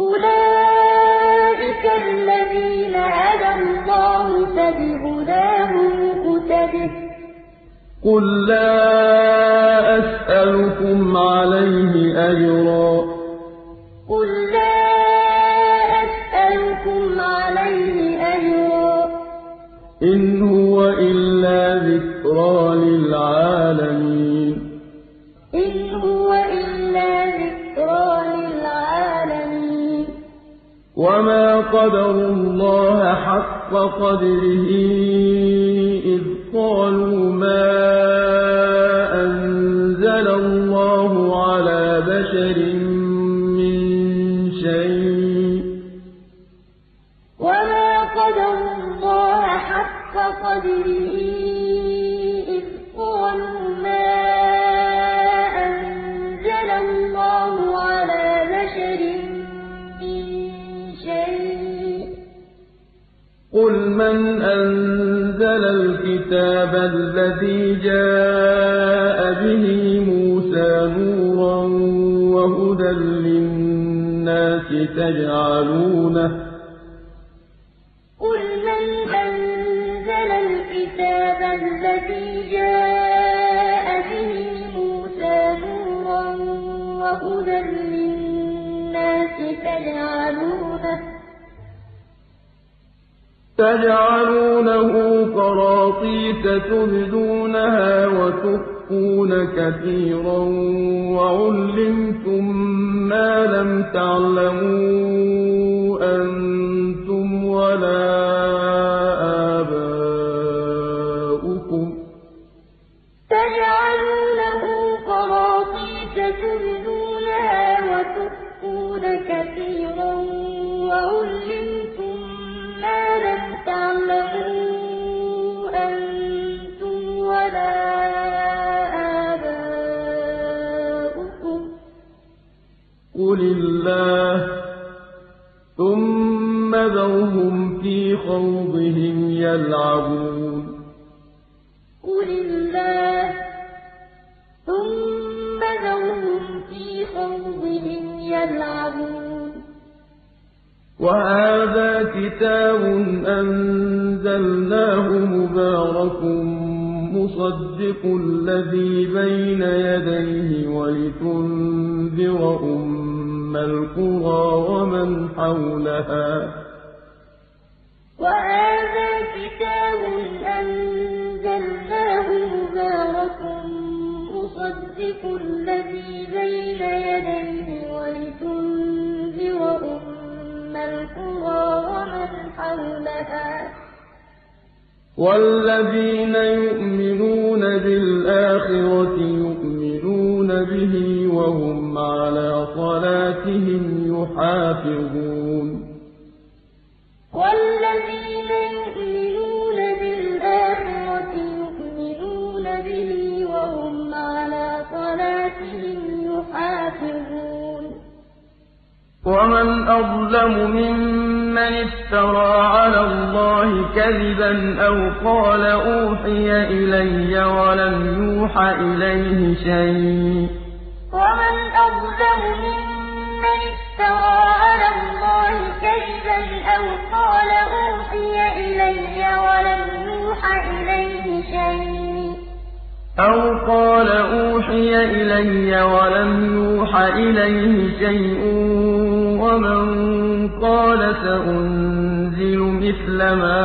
أولئك الذين هدى الله فبهداه مقتده قل لا أسألكم عليه أجرا قل لا أسألكم عليه أجرا إن ذكرى للعالمين. إن هو إلا ذكرى للعالمين. وما قدروا الله حق قدره إذ قالوا الكتاب الذي جاء به موسى نورا وهدى للناس تجعلونه تجعلونه قراطيس تبدونها وتخفون كثيرا وعلمتم ما لم تعلموا أنتم ولا قل الله ثم ذرهم في خوضهم يلعبون. قل الله. ثم ذرهم في خوضهم يلعبون. وهذا كتاب أنزلناه مبارك مصدق الذي بين يديه ولتنذر أم القرى ومن حولها وهذا كتاب أنزلناه مبارك مصدق الذي بين يديه ولتنذر أم القرى ومن حولها والذين يؤمنون بالآخرة يؤمنون به وهم على صلاتهم يحافظون. والذين يؤمنون بالآخرة يؤمنون به وهم على صلاتهم يحافظون. ومن أظلم ممن افترى على الله كذبا أو قال أوحي إلي ولم يوح إليه شيء ومن أظلم ممن افترى على الله كذبا أو قال أوحي إلي ولم يوح إليه شيء أو قال أوحي إلي ولم يوح إليه شيء ومن قال سأنزل مثل ما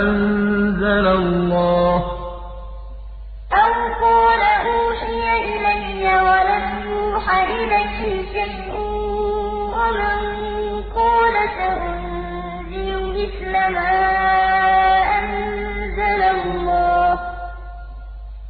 أنزل الله ومن قال سأنزل مثل ما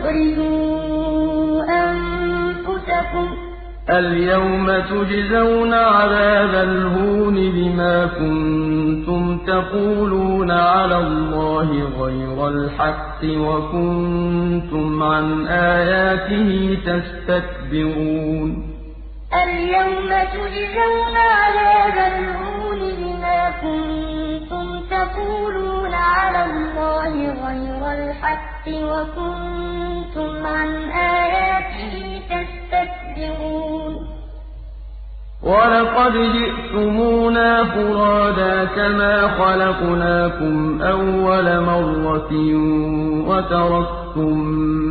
أخرجوا أنفسكم. اليوم تجزون عذاب الهون بما كنتم تقولون على الله غير الحق وكنتم عن آياته تستكبرون. اليوم تجزون عذاب الهون بما كنتم تقولون على الله غير الحق وكنتم عن آياته تستكبرون. ولقد جئتمونا فرادا كما خلقناكم أول مرة وتركتم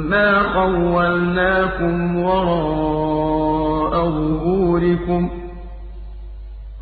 ما خولناكم وراء ظهوركم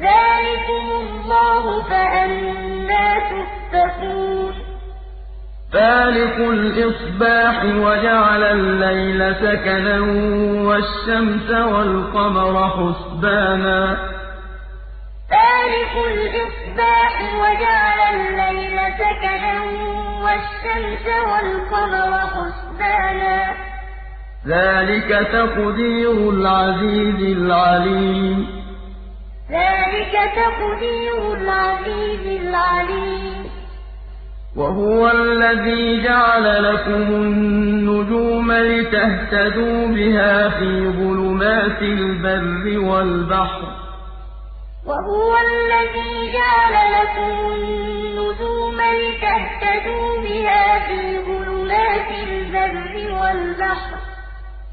ذلكم الله فأنا تؤفكون فالق الإصباح وجعل الليل سكنا والشمس والقمر حسبانا. فالق الإصباح وجعل الليل سكنا والشمس والقمر حسبانا. ذلك تقدير العزيز العليم. ذلك تقدير العزيز العليم. وهو الذي جعل لكم النجوم لتهتدوا بها في ظلمات البر والبحر. وهو الذي جعل لكم النجوم لتهتدوا بها في ظلمات البر والبحر.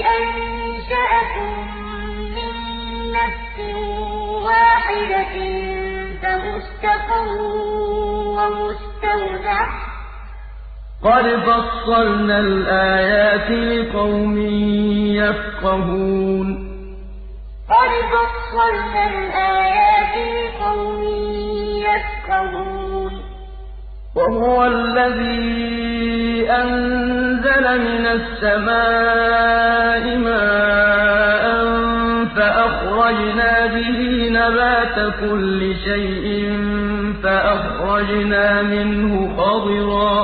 أنشأكم من نفس واحدة فمستقر ومستودع. قد فصلنا الآيات لقوم يفقهون. قد فصلنا الآيات لقوم يفقهون. وهو الذي أنزل من السماء ماء فأخرجنا به نبات كل شيء فأخرجنا منه خضرا.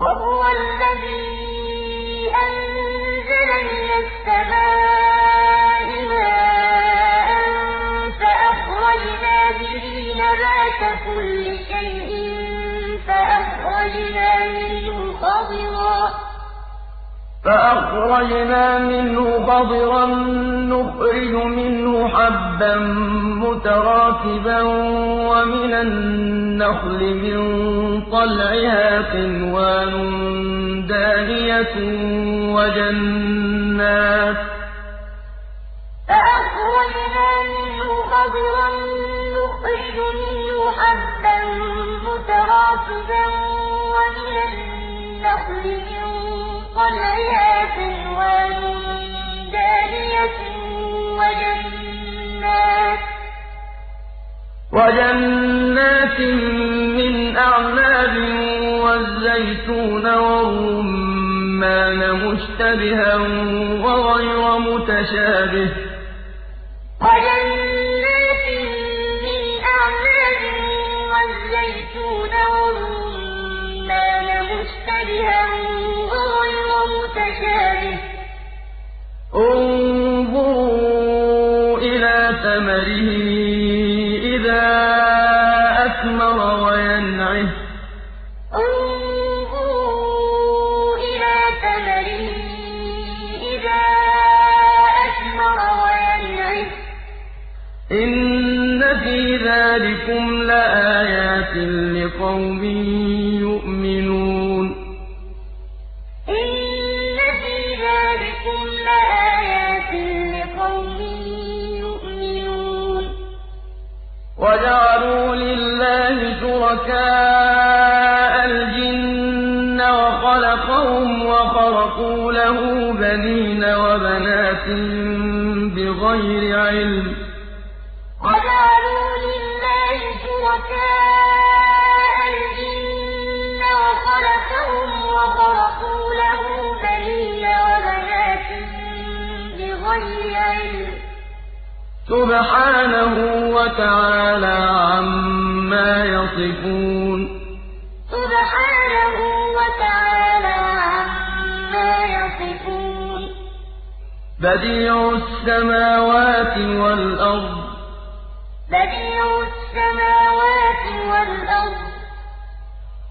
وهو الذي أنزل من السماء ماء فأخرجنا به نبات كل شيء فأخرجنا منه خضرا فأخرجنا منه خضرا نخرج منه حبا متراكبا ومن النخل من طلعها قنوان دانية وجنات. فأخرجنا منه خضرا نخرج منه حبا متراكبا ومن من دانية وجنات وجنات من أعناب والزيتون والرمان مشتبها وغير متشابه. وجنات من أعناب والزيتون والرمان مشتبها وغير متشابه. انظروا إلى ثمره إذا أثمر وينعه. انظروا إلى ثمره إذا أثمر وينعه. إن في ذلكم لآيات لقوم وجعلوا لله شركاء الجن وخلقهم وخرقوا له بنين وبنات بغير علم. وجعلوا لله شركاء وخلقهم وخرقوا له بنين وبنات بغير علم. سبحانه وتعالى عما يصفون. سبحانه وتعالى عما يصفون. بديع السماوات والأرض. بديع السماوات والأرض.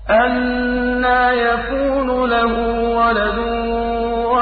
أَنَّىٰ يَكُونُ لَهُ وَلَدٌ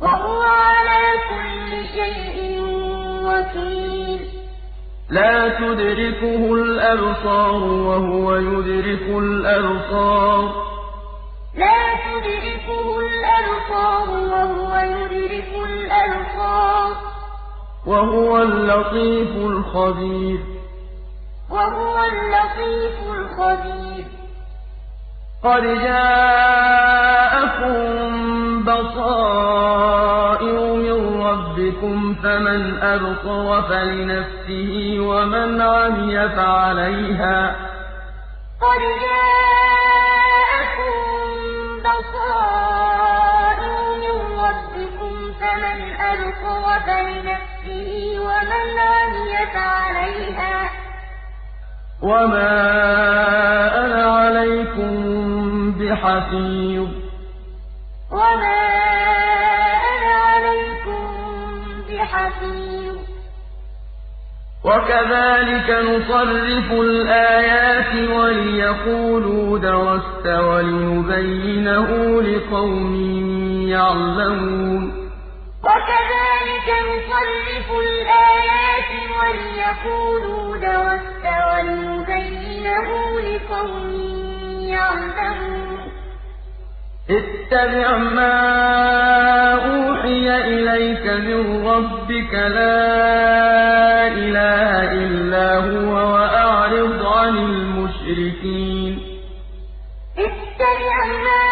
وَهُوَ عَلَىٰ كُلِّ شَيْءٍ وَكِيلٌ. لَّا تُدْرِكُهُ الْأَبْصَارُ وَهُوَ يُدْرِكُ الْأَبْصَارَ. لَا تُدْرِكُهُ الْأَبْصَارُ وَهُوَ يُدْرِكُ الْأَبْصَارَ. وَهُوَ اللَّطِيفُ الْخَبِيرُ. وَهُوَ اللَّطِيفُ الْخَبِيرُ. قَدْ جَاءَكُم بَصَائِرُ مِن رَّبِّكُمْ ۖ فَمَنْ أَبْصَرَ فَلِنَفْسِهِ وَمَنْ عَمِيَ فَعَلَيْهَا ۚ قَدْ جَاءَكُم بَصَائِرُ مِن رَّبِّكُمْ ۖ فَمَنْ أَبْصَرَ فَلِنَفْسِهِ وَمَنْ عَمِيَ فَعَلَيْهَا ۚ وَمَا أَنَا عَلَيْكُم بِحَفِيظٍ وَمَا أَنَا عَلَيْكُم بِحَفِيظٍ. وَكَذَٰلِكَ نُصَرِّفُ الْآيَاتِ وَلِيَقُولُوا دَرَسْتَ وَلِنُبَيِّنَهُ لِقَوْمٍ يَعْلَمُونَ. وَكَذَٰلِكَ نُصَرِّفُ الْآيَاتِ وَلِيَقُولُوا دَرَسْتَ وَلِنُبَيِّنَهُ لِقَوْمٍ يَعْلَمُونَ. اتَّبِعْ مَا أُوحِيَ إِلَيْكَ مِن رَّبِّكَ ۖ لَا إِلَٰهَ إِلَّا هُوَ ۖ وَأَعْرِضْ عَنِ الْمُشْرِكِينَ. اتَّبِعْ مَا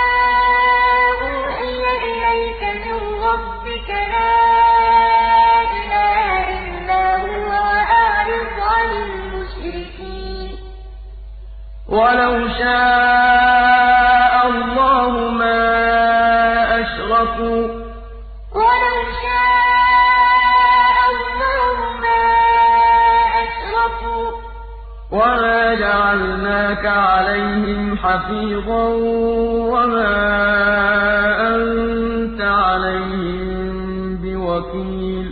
أُوحِيَ إِلَيْكَ مِن رَّبِّكَ ۖ لَا إِلَٰهَ إِلَّا هُوَ ۖ وَأَعْرِضْ عَنِ الْمُشْرِكِينَ. وَلَوْ شَاءَ جَعَلْنَاكَ عَلَيْهِمْ حَفِيظًا وَمَا أَنتَ عَلَيْهِم بِوَكِيلٍ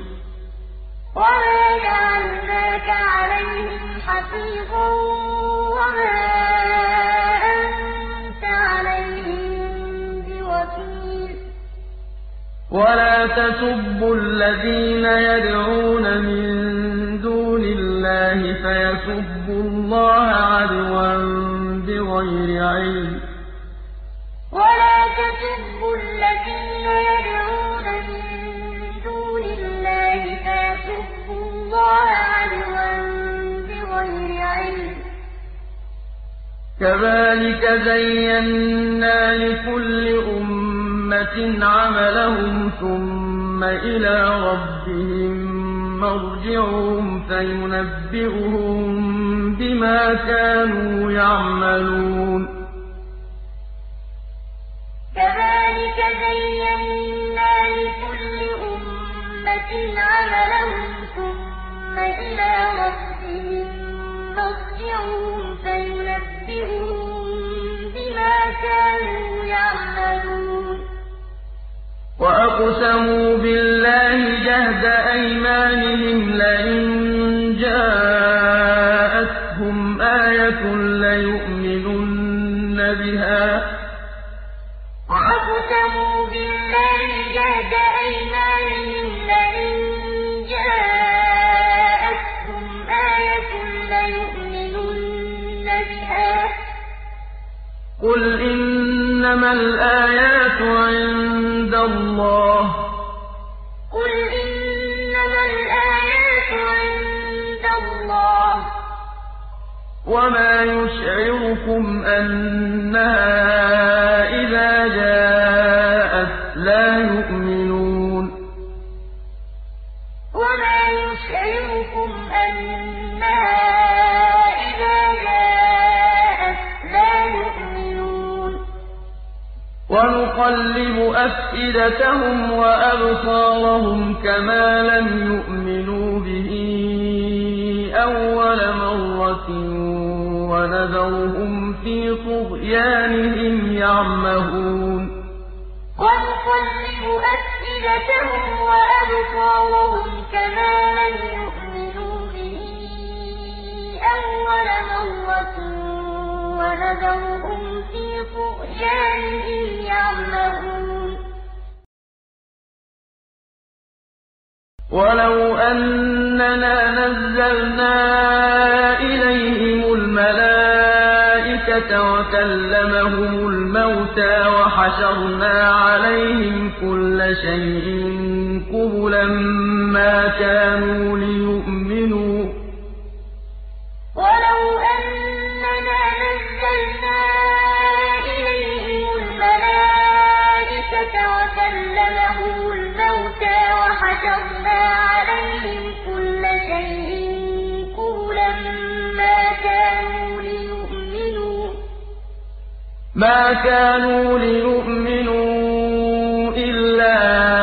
وَمَا جَعَلْنَاكَ عَلَيْهِمْ حَفِيظًا وَمَا وَلَا تَسُبُّوا الَّذِينَ يَدْعُونَ مِن دُونِ اللَّهِ فَيَسُبُّوا اللَّهَ عَدْوًا بِغَيْرِ عِلْمٍ ۗ. وَلَا تَسُبُّوا الَّذِينَ يَدْعُونَ مِن دُونِ اللَّهِ فَيَسُبُّوا اللَّهَ عَدْوًا بِغَيْرِ عِلْمٍ ۗ. كَذَٰلِكَ زَيَّنَّا لِكُلِّ أُمَّةٍ عَمَلَهُمْ ثُمَّ إِلَىٰ رَبِّهِم مَّرْجِعُهُمْ فَيُنَبِّئُهُم بِمَا كَانُوا يَعْمَلُونَ. كَذَٰلِكَ زَيَّنَّا لِكُلِّ أُمَّةٍ عَمَلَهُمْ ثُمَّ إِلَىٰ رَبِّهِم مَّرْجِعُهُمْ فَيُنَبِّئُهُم بِمَا كَانُوا يَعْمَلُونَ. وَأَقْسَمُوا بِاللَّهِ جَهْدَ أَيْمَانِهِمْ لَئِن جَاءَتْهُمْ آيَةٌ لَّيُؤْمِنُنَّ بِهَا ۚ. وَأَقْسَمُوا بِاللَّهِ جَاءَتْهُمْ آيَةٌ لَّيُؤْمِنُنَّ بِهَا ۚ قُلْ إِنَّمَا الْآيَاتُ عِندَ اللَّهِ ۖ. وَمَا يُشْعِرُكُمْ أَنَّهَا إِذَا جَاءَتْ وَنُقَلِّبُ أَفْئِدَتَهُمْ وَأَبْصَارَهُمْ كَمَا لَمْ يُؤْمِنُوا بِهِ أَوَّلَ مَرَّةٍ وَنَذَرُهُمْ فِي طُغْيَانِهِمْ يَعْمَهُونَ. وَنُقَلِّبُ أَفْئِدَتَهُمْ وَأَبْصَارَهُمْ كَمَا لَمْ يُؤْمِنُوا بِهِ أَوَّلَ مَرَّةٍ وَنَذَرُهُمْ فِي طُغْيَانِهِمْ يَعْمَهُونَ وَلَوْ أَنَّنَا نَزَّلْنَا إِلَيْهِمُ الْمَلَائِكَةَ وَكَلَّمَهُمُ الْمَوْتَىٰ وَحَشَرْنَا عَلَيْهِمْ كُلَّ شَيْءٍ قُبُلًا مَّا كَانُوا لِيُؤْمِنُوا. وَلَوْ أَنَّنَا نَزَّلْنَا وَحَشَرْنَا عَلَيْهِمْ كُلَّ شَيْءٍ قُبُلًا مَّا كَانُوا لِيُؤْمِنُوا. إِلَّا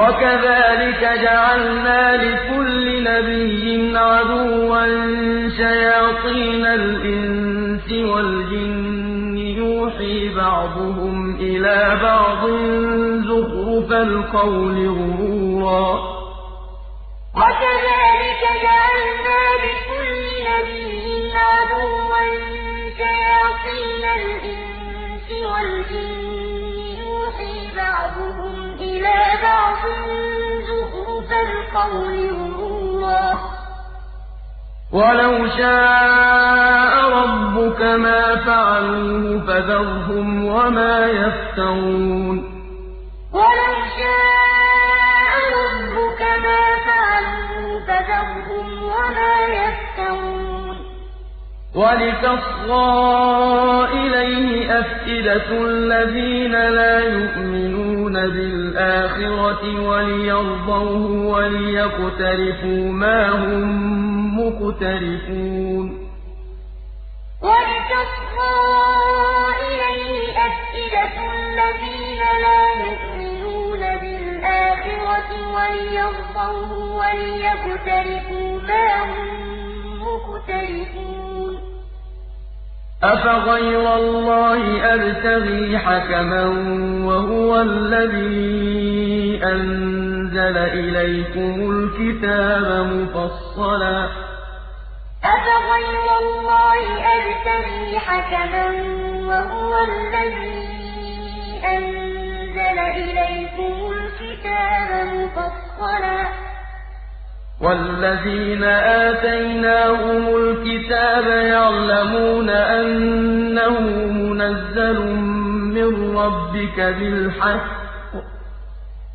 وَكَذَٰلِكَ جَعَلْنَا لِكُلِّ نَبِيٍّ عَدُوًّا شَيَاطِينَ الْإِنسِ وَالْجِنِّ يُوحِي بَعْضُهُمْ إِلَىٰ بَعْضٍ زُخْرُفَ الْقَوْلِ غُرُورًا ۚ. وَكَذَٰلِكَ جَعَلْنَا لِكُلِّ نَبِيٍّ عَدُوًّا شَيَاطِينَ الْإِنسِ وَالْجِنِّ يُوحِي بَعْضُهُمْ إِلَىٰ بَعْضٍ زُخْرُفَ الْقَوْلِ غُرُورًا ۚ وَلَوْ شَاءَ رَبُّكَ مَا فَعَلُوهُ فَذَرْهُمْ وَمَا يَفْتَرُونَ. وَلَوْ شَاءَ رَبُّكَ مَا فَعَلُوهُ فَذَرْهُمْ وَمَا يَفْتَرُونَ. وَلِتَصْغَىٰ إِلَيْهِ أَفْئِدَةُ الَّذِينَ لَا يُؤْمِنُونَ بِالْآخِرَةِ وَلِيَرْضَوْهُ وَلِيَقْتَرِفُوا مَا هُم مُّقْتَرِفُونَ وَلِتَصْغَىٰ إِلَيْهِ أَفْئِدَةُ الَّذِينَ لَا يُؤْمِنُونَ بِالْآخِرَةِ وَلِيَرْضَوْهُ وَلِيَقْتَرِفُوا مَا هُم مُّقْتَرِفُونَ أَفَغَيْرَ اللَّهِ أَبْتَغِي حَكَمًا وَهُوَ الَّذِي أَنزَلَ إِلَيْكُمُ الْكِتَابَ مُفَصَّلًا ۚ أَفَغَيْرَ اللَّهِ أَبْتَغِي حَكَمًا وَهُوَ الَّذِي أَنزَلَ إِلَيْكُمُ الْكِتَابَ مُفَصَّلًا ۚ وَالَّذِينَ آتَيْنَاهُمُ الْكِتَابَ يَعْلَمُونَ أَنَّهُ مُنَزَّلٌ مِّن رَّبِّكَ بِالْحَقِّ ۖ.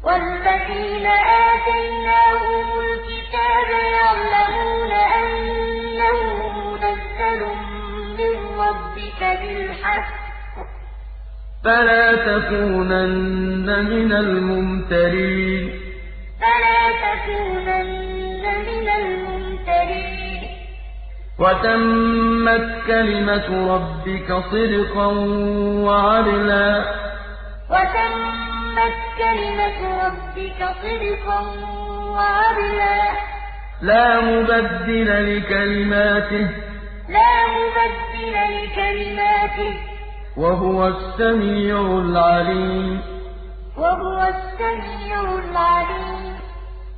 وَالَّذِينَ آتَيْنَاهُمُ الْكِتَابَ يَعْلَمُونَ أَنَّهُ مُنَزَّلٌ مِّن رَّبِّكَ بِالْحَقِّ. فَلَا تَكُونَنَّ مِنَ الْمُمْتَرِينَ. فَلَا تَكُونَنَّ مِنَ الْمُمْتَرِينَ. وَتَمَّتْ كَلِمَةُ رَبِّكَ صِدْقًا وَعَدْلًا ۚ. وَتَمَّتْ كَلِمَةُ رَبِّكَ صِدْقًا وَعَدْلًا ۚ. لَّا مُبَدِّلَ لِكَلِمَاتِهِ ۚ. وَهُوَ السَّمِيعُ الْعَلِيمُ. وَهُوَ السَّمِيعُ الْعَلِيمُ.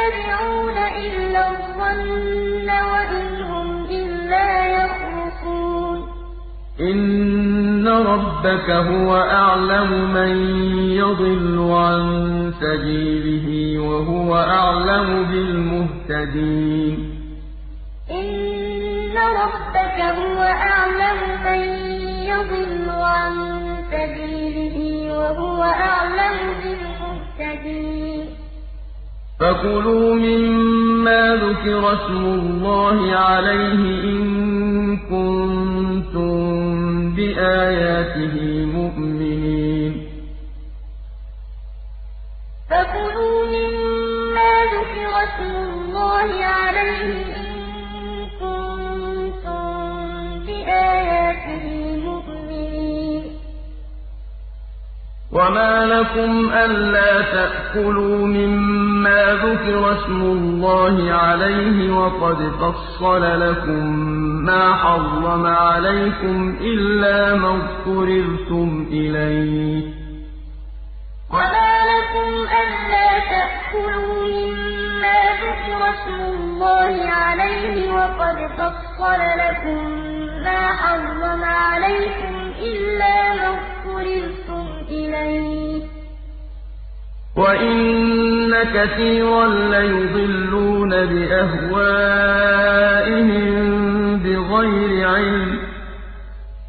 يَتَّبِعُونَ إِلَّا الظَّنَّ وَإِنْ هُمْ إِلَّا يَخْرُصُونَ. إِنَّ رَبَّكَ هُوَ أَعْلَمُ مَن يَضِلُّ عَن سَبِيلِهِ وَهُوَ أَعْلَمُ بِالْمُهْتَدِينَ. إِنَّ رَبَّكَ هُوَ أَعْلَمُ مَن يَضِلُّ عَن سَبِيلِهِ وَهُوَ أَعْلَمُ بِالْمُهْتَدِينَ. فَكُلُوا مِمَّا ذُكِرَ اسْمُ اللَّهِ عَلَيْهِ إِن كُنتُم بِآيَاتِهِ مُؤْمِنِينَ فَكُلُوا مِمَّا ذُكِرَ اسْمُ اللَّهِ عَلَيْهِ إِن كُنتُم بِآيَاتِهِ وَمَا لَكُمْ أَلَّا تَأْكُلُوا مِمَّا ذُكِرَ اسْمُ اللَّهِ عَلَيْهِ وَقَدْ فَصَّلَ لَكُم مَّا حَرَّمَ عَلَيْكُمْ إِلَّا مَا اضْطُرِرْتُمْ إِلَيْهِ ۗ وَمَا لَكُمْ أَلَّا تَأْكُلُوا مِمَّا ذُكِرَ اسْمُ اللَّهِ عَلَيْهِ وَقَدْ فَصَّلَ لَكُم مَّا حَرَّمَ عَلَيْكُمْ إِلَّا مَا اضْطُرِرْتُمْ إِلَيْهِ ۗ وَإِنَّ كَثِيرًا لَّيُضِلُّونَ بِأَهْوَائِهِم بِغَيْرِ عِلْمٍ ۗ.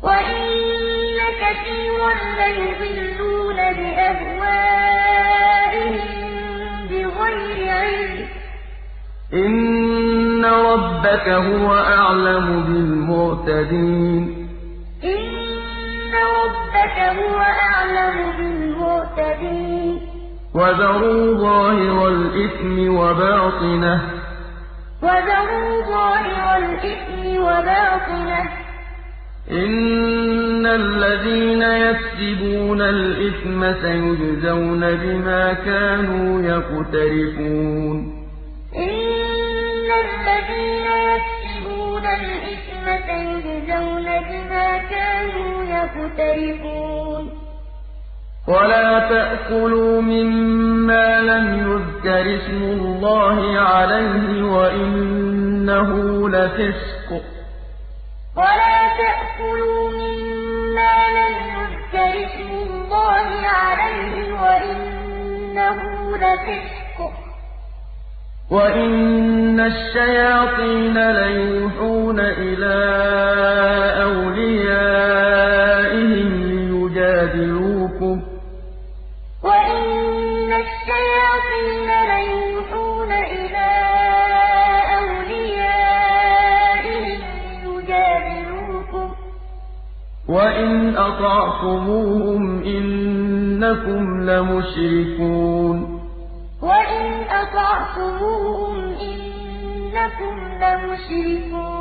وَإِنَّ كَثِيرًا لَّيُضِلُّونَ بِأَهْوَائِهِم بِغَيْرِ عِلْمٍ ۗ. إِنَّ رَبَّكَ هُوَ أَعْلَمُ بِالْمُعْتَدِينَ. رَبَّكَ هُوَ أَعْلَمُ بِالْمُعْتَدِينَ وَذَرُوا ظَاهِرَ الْإِثْمِ وَبَاطِنَهُ ۚ. وَذَرُوا ظَاهِرَ الْإِثْمِ وَبَاطِنَهُ ۚ. إِنَّ الَّذِينَ يَكْسِبُونَ الْإِثْمَ سَيُجْزَوْنَ بِمَا كَانُوا يَقْتَرِفُونَ. إِنَّ الَّذِينَ يَكْسِبُونَ الْإِثْمَ سَيُجْزَوْنَ بِمَا كَانُوا يَقْتَرِفُونَ وَلَا تَأْكُلُوا مِمَّا لَمْ يُذْكَرِ اسْمُ اللَّهِ عَلَيْهِ وَإِنَّهُ لَفِسْقٌ ۗ وَلَا تَأْكُلُوا مِمَّا لَمْ يُذْكَرِ اسْمُ اللَّهِ عَلَيْهِ وَإِنَّهُ لَفِسْقٌ ۗ وَإِنَّ الشَّيَاطِينَ لَيُوحُونَ إِلَىٰ أَوْلِيَائِهِمْ لِيُجَادِلُوكُمْ ۖ وَإِنَّ الشَّيَاطِينَ لَيُوحُونَ إِلَىٰ أَوْلِيَائِهِمْ لِيُجَادِلُوكُمْ ۖ. وَإِنْ أَطَعْتُمُوهُمْ إِنَّكُمْ لَمُشْرِكُونَ. وَإِنْ أَطَعْتُمُوهُمْ إِنَّكُمْ لَمُشْرِكُونَ.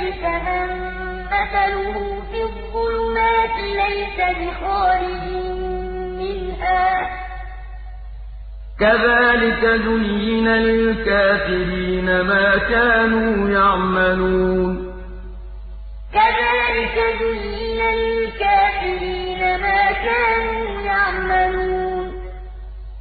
النَّاسِ كَمَن مَثَلُهُ فِي الظُّلُمَاتِ لَيْسَ بِخَارِجٍ مِّنْهَا ۚ. كَذَٰلِكَ زُيِّنَ لِلْكَافِرِينَ مَا كَانُوا يَعْمَلُونَ.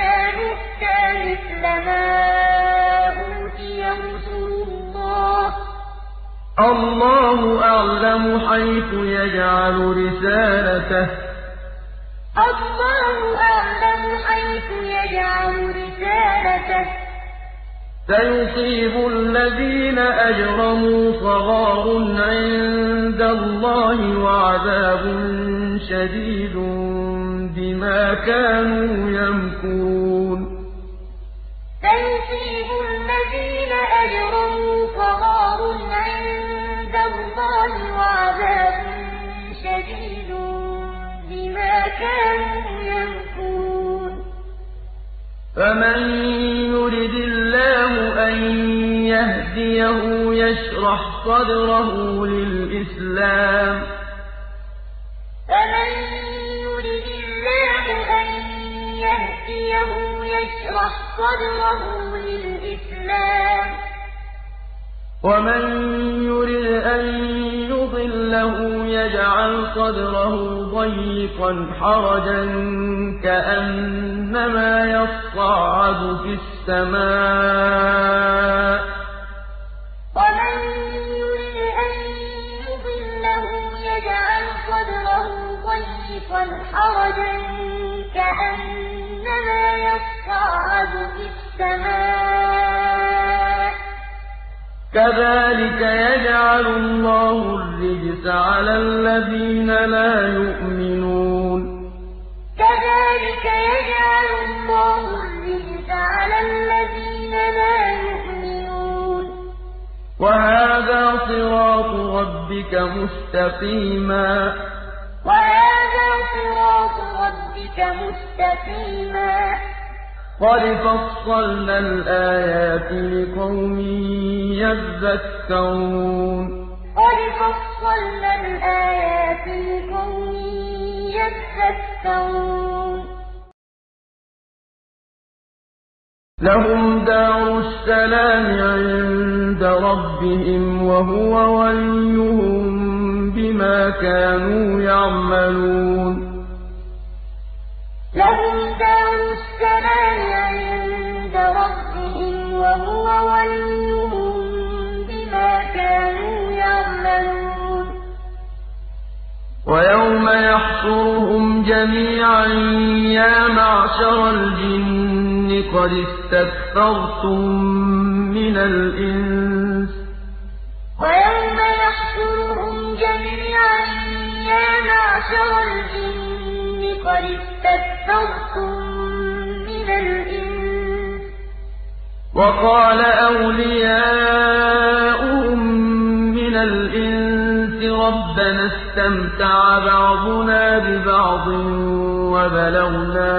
حَتَّىٰ نُؤْتَىٰ مِثْلَ مَا أُوتِيَ رُسُلُ اللَّهِ ۘ. اللَّهُ أَعْلَمُ حَيْثُ يَجْعَلُ رِسَالَتَهُ ۗ. اللَّهُ أَعْلَمُ حَيْثُ يَجْعَلُ رِسَالَتَهُ ۗ. سَيُصِيبُ الَّذِينَ أَجْرَمُوا صَغَارٌ عِندَ اللَّهِ وَعَذَابٌ شَدِيدٌ. بِمَا كَانُوا يَمْكُرُونَ. سَيُصِيبُ الَّذِينَ أَجْرَمُوا صَغَارٌ عِندَ اللَّهِ وَعَذَابٌ شَدِيدٌ بِمَا كَانُوا يَمْكُرُونَ. فَمَن يُرِدِ اللَّهُ أَن يَهْدِيَهُ يَشْرَحْ صَدْرَهُ لِلْإِسْلَامِ ۖ. فَمَن اللَّهُ أَن يَهْدِيَهُ يَشْرَحْ صَدْرَهُ لِلْإِسْلَامِ ۖ. وَمَن يُرِدْ أَن يُضِلَّهُ يَجْعَلْ صَدْرَهُ ضَيِّقًا حَرَجًا كَأَنَّمَا يَصَّعَّدُ فِي السَّمَاءِ ۚ. ضَيِّقًا حَرَجًا كَأَنَّمَا يَصَّعَّدُ فِي السَّمَاءِ ۚ. كَذَٰلِكَ يَجْعَلُ اللَّهُ الرِّجْسَ عَلَى الَّذِينَ لَا يُؤْمِنُونَ. كَذَٰلِكَ يَجْعَلُ اللَّهُ الرِّجْسَ عَلَى الَّذِينَ لَا يُؤْمِنُونَ. وَهَٰذَا صِرَاطُ رَبِّكَ مُسْتَقِيمًا ۗ وَهَٰذَا صِرَاطُ رَبِّكَ مُسْتَقِيمًا ۗ. قَدْ فَصَّلْنَا الْآيَاتِ لِقَوْمٍ يَذَّكَّرُونَ. قَدْ فَصَّلْنَا الْآيَاتِ لِقَوْمٍ يَذَّكَّرُونَ. لَهُمْ دَارُ السَّلَامِ عِندَ رَبِّهِمْ ۖ وَهُوَ وَلِيُّهُم بِمَا كَانُوا يَعْمَلُونَ. لَهُمْ دَارُ السَّلَامِ عِندَ رَبِّهِمْ ۖ وَهُوَ وَلِيُّهُم بِمَا كَانُوا يَعْمَلُونَ. وَيَوْمَ يَحْشُرُهُمْ جَمِيعًا يَا مَعْشَرَ الْجِنِّ قَدِ اسْتَكْثَرْتُم مِّنَ الْإِنسِ ۖ. وَيَوْمَ يَا مَعْشَرَ الْجِنِّ قَدِ اسْتَكْثَرْتُم مِّنَ الْإِنسِ ۖ. وَقَالَ أَوْلِيَاؤُهُم مِّنَ الْإِنسِ رَبَّنَا اسْتَمْتَعَ بَعْضُنَا بِبَعْضٍ وَبَلَغْنَا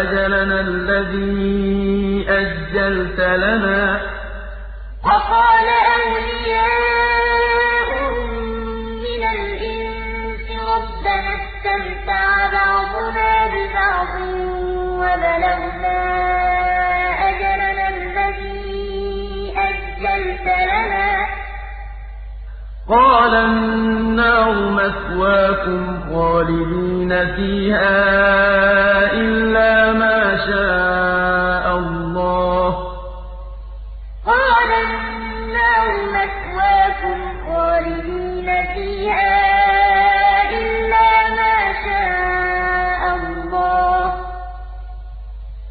أَجَلَنَا الَّذِي أَجَّلْتَ لَنَا ۚ. وَبَلَغْنَا أَجَلَنَا الَّذِي أَجَّلْتَ لَنَا ۚ. قَالَ النَّارُ مَأْوَاكُمْ خَالِدِينَ فِيهَا إِلَّا مَا شَاءَ اللَّهُ ۗ. قَالَ النَّارُ مَثْوَاكُمْ خَالِدِينَ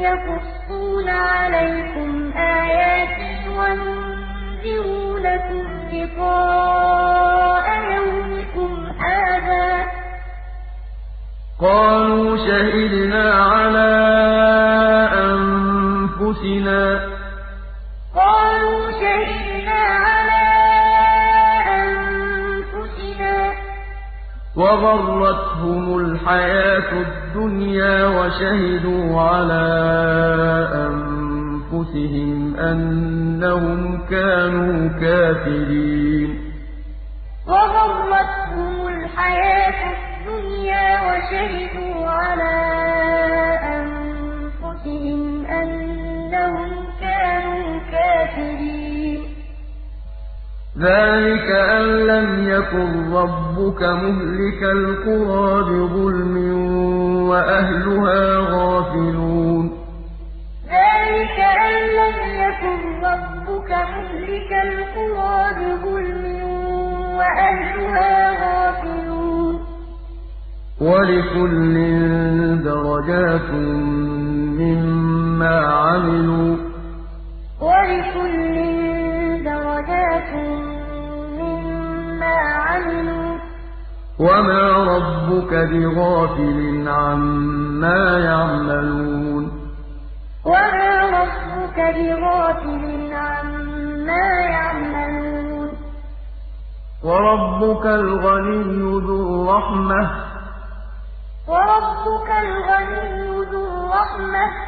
يَقُصُّونَ عَلَيْكُمْ آيَاتِي وَيُنذِرُونَكُمْ لِقَاءَ يَوْمِكُمْ هَٰذَا ۚ. قَالُوا شَهِدْنَا عَلَىٰ أَنفُسِنَا. وَغَرَّتْهُمُ الْحَيَاةُ الدُّنْيَا وَشَهِدُوا عَلَىٰ أَنفُسِهِمْ أَنَّهُمْ كَانُوا كَافِرِينَ. وَغَرَّتْهُمُ الْحَيَاةُ الدُّنْيَا وَشَهِدُوا عَلَىٰ أَنفُسِهِمْ أَنَّهُمْ كَانُوا كَافِرِينَ. ذَٰلِكَ أَن لَّمْ يَكُن رَّبُّكَ مُهْلِكَ الْقُرَىٰ بِظُلْمٍ وَأَهْلُهَا غَافِلُونَ ذَٰلِكَ أَن لَّمْ يَكُن رَّبُّكَ مُهْلِكَ الْقُرَىٰ بِظُلْمٍ وَأَهْلُهَا غَافِلُونَ وَلِكُلٍّ دَرَجَاتٌ مِّمَّا عَمِلُوا ۖ وَلِكُلٍّ وَمَا رَبُّكَ بِغَافِلٍ عَمَّا يَعْمَلُونَ وَمَا رَبُّكَ بِغَافِلٍ عَمَّا يَعْمَلُونَ وَرَبُّكَ الْغَنِيُّ ذُو الرَّحْمَةِ ۚ وَرَبُّكَ الْغَنِيُّ ذُو الرَّحْمَةِ ۚ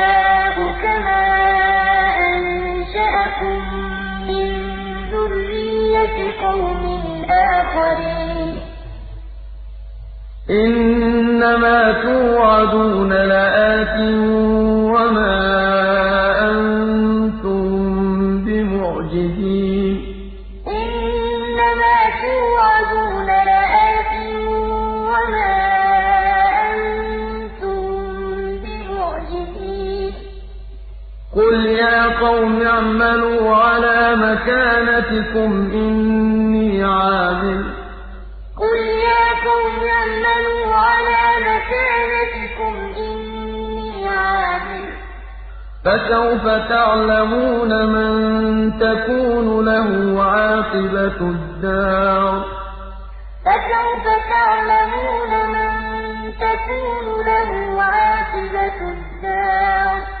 ذُرِّيَّةِ قَوْمٍ آخَرِينَ. إِنَّمَا تُوعَدُونَ لَآتٍ وَمَا قَوْمِ اعْمَلُوا عَلَىٰ مَكَانَتِكُمْ إِنِّي عَامِلٌ ۖ. قُلْ يَا قَوْمِ اعْمَلُوا عَلَىٰ مَكَانَتِكُمْ إِنِّي عَامِلٌ ۖ. فَسَوْفَ تَعْلَمُونَ مَن تَكُونُ لَهُ عَاقِبَةُ الدَّارِ ۗ. فَسَوْفَ تَعْلَمُونَ مَن تَكُونُ لَهُ عَاقِبَةُ الدَّارِ ۗ.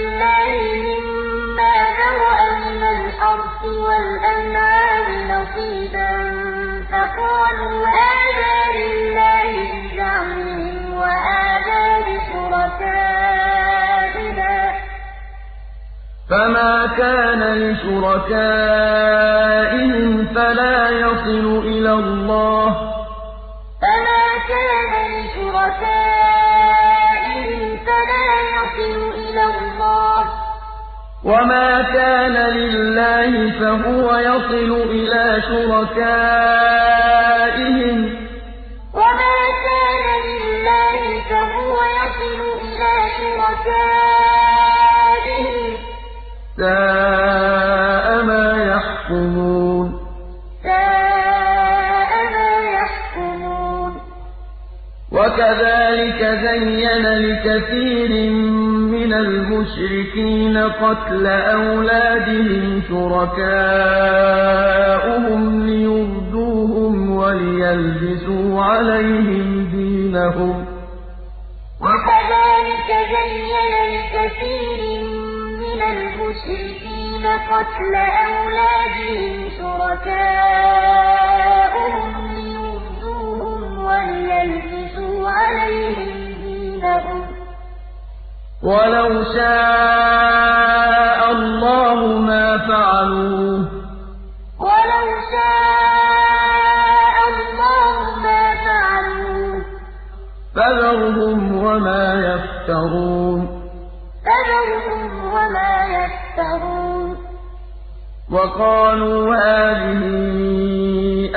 وَجَعَلُوا لِلَّهِ مِمَّا ذَرَأَ مِنَ الْحَرْثِ وَالْأَنْعَامِ نَصِيبًا فَقَالُوا هَٰذَا لِلَّهِ بِزَعْمِهِمْ وَهَٰذَا لِشُرَكَائِنَا ۖ فَمَا كَانَ لِشُرَكَائِهِمْ فَلَا يَصِلُ إِلَى اللَّهِ ۖ. وَمَا كَانَ لِلَّهِ فَهُوَ يَصِلُ إِلَىٰ شُرَكَائِهِمْ ۗ. سَاءَ مَا يَحْكُمُونَ. وَكَذَٰلِكَ زَيَّنَ لِكَثِيرٍ مِّنَ الْمُشْرِكِينَ قَتْلَ أَوْلَادِهِمْ شُرَكَاؤُهُمْ لِيُرْدُوهُمْ وَلِيَلْبِسُوا عَلَيْهِمْ دِينَهُمْ ۖ. وَكَذَٰلِكَ زَيَّنَ لِكَثِيرٍ مِّنَ الْمُشْرِكِينَ قَتْلَ أَوْلَادِهِمْ شُرَكَاؤُهُمْ لِيُرْدُوهُمْ وَلِيَلْبِسُوا عَلَيْهِمْ دِينَهُمْ ۖ. وَلَوْ شَاءَ اللَّهُ مَا فَعَلُوهُ ۖ. فَذَرْهُمْ وَمَا يَفْتَرُونَ. وَقَالُوا هَٰذِهِ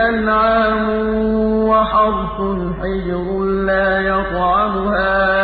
أَنْعَامٌ وَحَرْثٌ حِجْرٌ لَّا يَطْعَمُهَا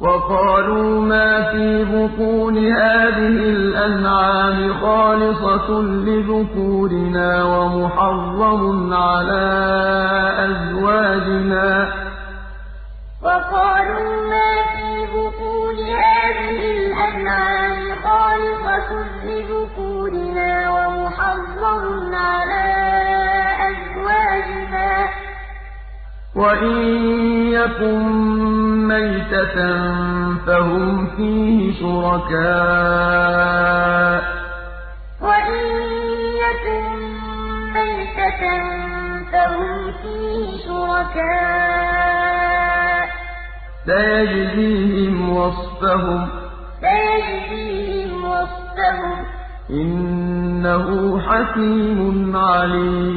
وَقَالُوا مَا فِي بُطُونِ هَٰذِهِ الْأَنْعَامِ خَالِصَةٌ لِّذُكُورِنَا وَمُحَرَّمٌ عَلَىٰ أَزْوَاجِنَا ۖ. وَإِن يَكُن مَّيْتَةً فَهُمْ فِيهِ شُرَكَاءُ ۚ سَيَجْزِيهِمْ وَصْفَهُمْ ۚ إِنَّهُ حَكِيمٌ عَلِيمٌ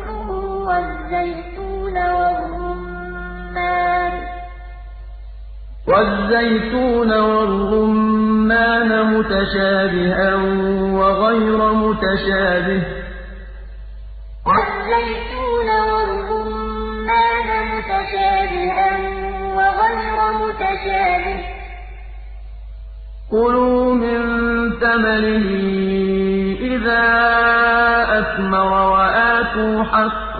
وَالزَّيْتُونَ وَالرُّمَّانَ. وَالزَّيْتُونَ وَالرُّمَّانَ مُتَشَابِهًا وَغَيْرَ مُتَشَابِهٍ ۗ. وَالزَّيْتُونَ وَالرُّمَّانَ مُتَشَابِهًا وَغَيْرَ مُتَشَابِهٍ ۗ. كُلُوا مِن ثَمَرِهِ إِذَا أَثْمَرَ وَآتُوا حَقَّهُ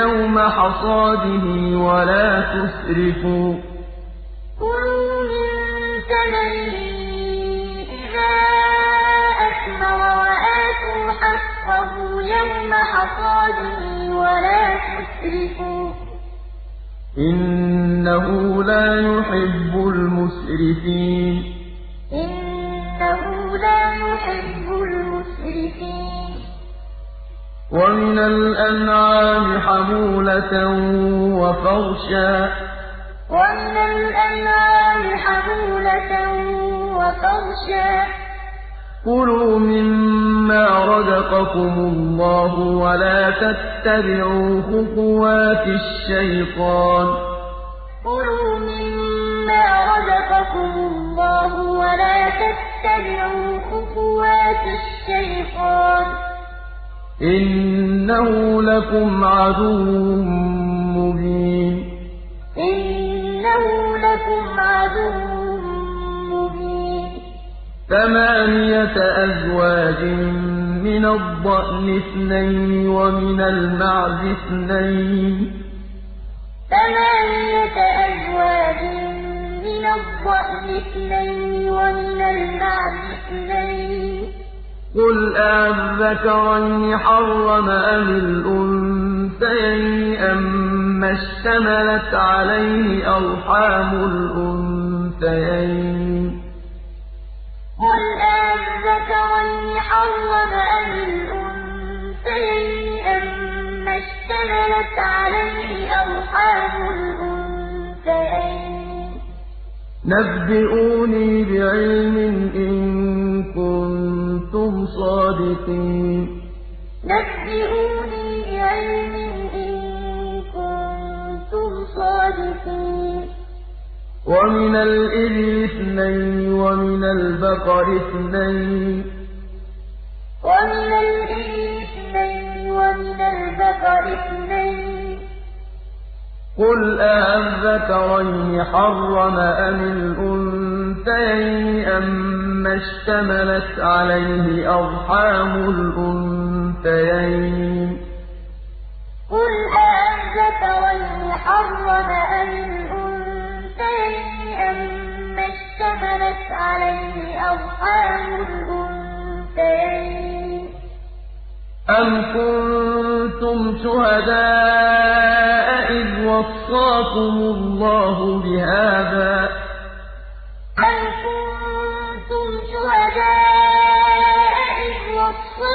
يَوْمَ حَصَادِهِ وَلَا تُسْرِفُوا ۚ كُلُوا مِن ثَمَرِهِ إِذَا أَثْمَرَ وَآتُوا حَقَّهُ يَوْمَ حَصَادِهِ وَلَا تُسْرِفُوا ۚ إِنَّهُ لَا يُحِبُّ الْمُسْرِفِينَ إِنَّهُ لَا يُحِبُّ الْمُسْرِفِينَ وَمِنَ الْأَنْعَامِ حَمُولَةً وَفَرْشًا ۚ. وَمِنَ الْأَنْعَامِ حَمُولَةً وَفَرْشًا ۚ. كُلُوا مِمَّا رَزَقَكُمُ اللَّهُ وَلَا تَتَّبِعُوا خُطُوَاتِ الشَّيْطَانِ ۚ. كُلُوا مِمَّا رَزَقَكُمُ اللَّهُ وَلَا تَتَّبِعُوا خُطُوَاتِ الشَّيْطَانِ ۚ. إِنَّهُ لَكُمْ عَدُوٌّ مُّبِينٌ إِنَّهُ لَكُمْ عَدُوٌّ مُّبِينٌ ثَمَانِيَةَ أَزْوَاجٍ مِّنَ الضَّأْنِ اثْنَيْنِ وَمِنَ الْمَعْزِ اثْنَيْنِ ۗ ثَمَانِيَةَ أَزْوَاجٍ مِّنَ الضَّأْنِ اثْنَيْنِ وَمِنَ الْمَعْزِ اثْنَيْنِ ۗ قُلْ أَلذَّكَرَيْنِ حَرَّمَ أَمِ الْأُنثَيَيْنِ أَمَّا اشْتَمَلَتْ عَلَيْهِ أَرْحَامُ الْأُنثَيَيْنِ ۖ قُلْ أَلذَّكَرَيْنِ حَرَّمَ أَمِ الْأُنثَيَيْنِ أَمَّا اشْتَمَلَتْ عَلَيْهِ أَرْحَامُ الْأُنثَيَيْنِ ۖ نَبِّئُونِي بِعِلْمٍ إِن كُنتُمْ صَادِقِينَ. نَبِّئُونِي بِعِلْمٍ إِن كُنتُمْ صَادِقِينَ. وَمِنَ الْإِبِلِ اثْنَيْنِ وَمِنَ الْبَقَرِ اثْنَيْنِ ۗ. وَمِنَ الْإِبِلِ اثْنَيْنِ وَمِنَ الْبَقَرِ اثْنَيْنِ ۗ. قُلْ أَلذَّكَرَيْنِ حَرَّمَ أَمِ الْأُنثَيَيْنِ أَمَّا اشْتَمَلَتْ عَلَيْهِ أَرْحَامُ الْأُنثَيَيْنِ ۖ. قُلْ أَلذَّكَرَيْنِ حَرَّمَ أَمِ الْأُنثَيَيْنِ أَمَّا اشْتَمَلَتْ عَلَيْهِ أَرْحَامُ الْأُنثَيَيْنِ ۖ؟ أَمْ كُنتُمْ شُهَدَاءَ إِذْ وَصَّاكُمُ اللَّهُ بِهَٰذَا ۚ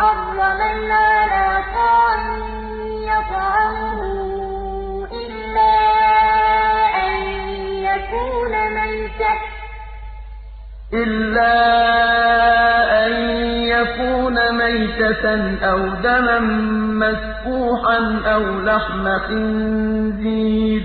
مُّحَرَّمًا عَلَىٰ طَاعِمٍ يَطْعَمُهُ إِلَّا أَن يَكُونَ مَيْتَةً أَوْ دَمًا مَّسْفُوحًا أَوْ لَحْمَ خِنزِيرٍ.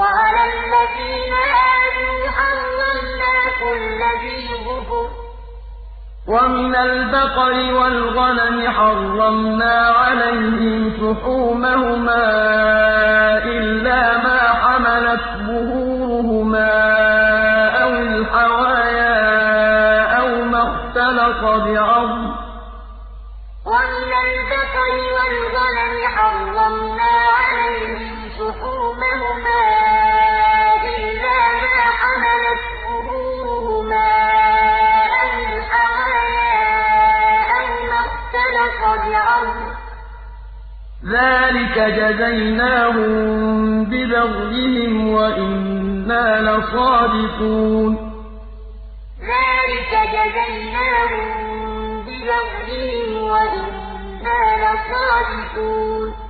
وَعَلَى الَّذِينَ هَادُوا حَرَّمْنَا كُلَّ ذِي ظُفُرٍ ۖ وَمِنَ الْبَقَرِ وَالْغَنَمِ حَرَّمْنَا عَلَيْهِمْ شُحُومَهُمَا إِلَّا مَا حَمَلَتْ ظُهُورُهُمَا أَوِ الْحَوَايَا أَوْ مَا اخْتَلَطَ بِعَظْمٍ ۚ. وَمِنَ الْبَقَرِ وَالْغَنَمِ حَرَّمْنَا عَلَيْهِمْ شُحُومَهُمَا إِلَّا مَا حَمَلَتْ ظُهُورُهُمَا أَوِ الْحَوَايَا أَوْ مَا اخْتَلَطَ بِعَظْمٍ ۚ ذَٰلِكَ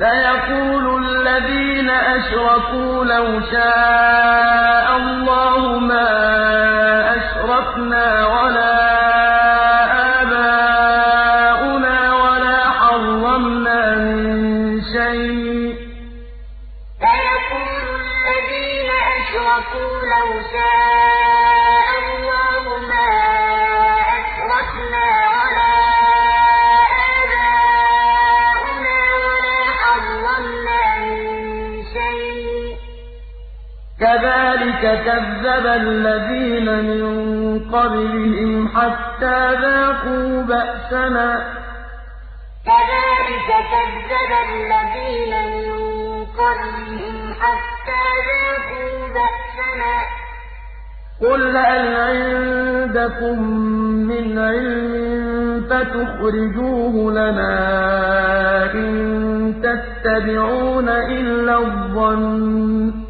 سَيَقُولُ الَّذِينَ أَشْرَكُوا لَوْ شَاءَ اللَّهُ مَا أَشْرَكْنَا وَلَا كَذَٰلِكَ كَذَّبَ الَّذِينَ مِن قَبْلِهِمْ حَتَّىٰ ذَاقُوا بَأْسَنَا ۗ. قُلْ هَلْ عِندَكُم مِّنْ عِلْمٍ فَتُخْرِجُوهُ لَنَا ۖ إِن تَتَّبِعُونَ إِلَّا الظَّنَّ ۖ.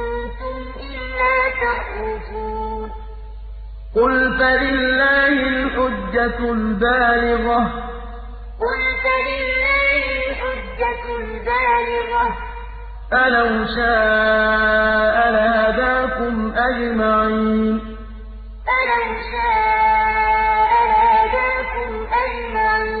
قُلْ فَلِلَّهِ الْحُجَّةُ الْبَالِغَةُ ۖ. فَلَوْ شَاءَ لَهَدَاكُمْ أَجْمَعِينَ. فَلَوْ شَاءَ لَهَدَاكُمْ أَجْمَعِينَ.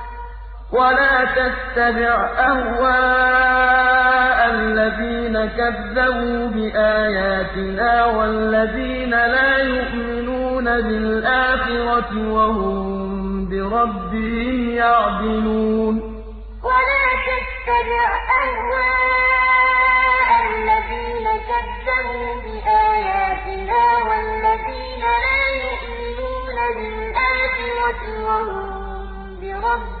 وَلَا تَتَّبِعْ أَهْوَاءَ الَّذِينَ كَذَّبُوا بِآيَاتِنَا وَالَّذِينَ لَا يُؤْمِنُونَ بِالْآخِرَةِ وَهُم بِرَبِّهِمْ يَعْدِلُونَ. وَلَا تَتَّبِعْ أَهْوَاءَ الَّذِينَ كَذَّبُوا بِآيَاتِنَا وَالَّذِينَ لَا يُؤْمِنُونَ بِالْآخِرَةِ وَهُم بِرَبِّهِمْ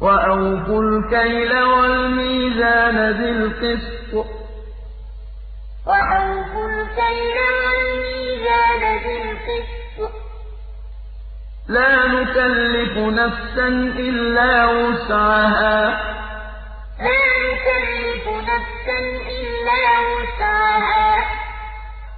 وَأَوْفُوا الْكَيْلَ وَالْمِيزَانَ بِالْقِسْطِ ۖ. لَا نُكَلِّفُ نَفْسًا إِلَّا وُسْعَهَا ۖ.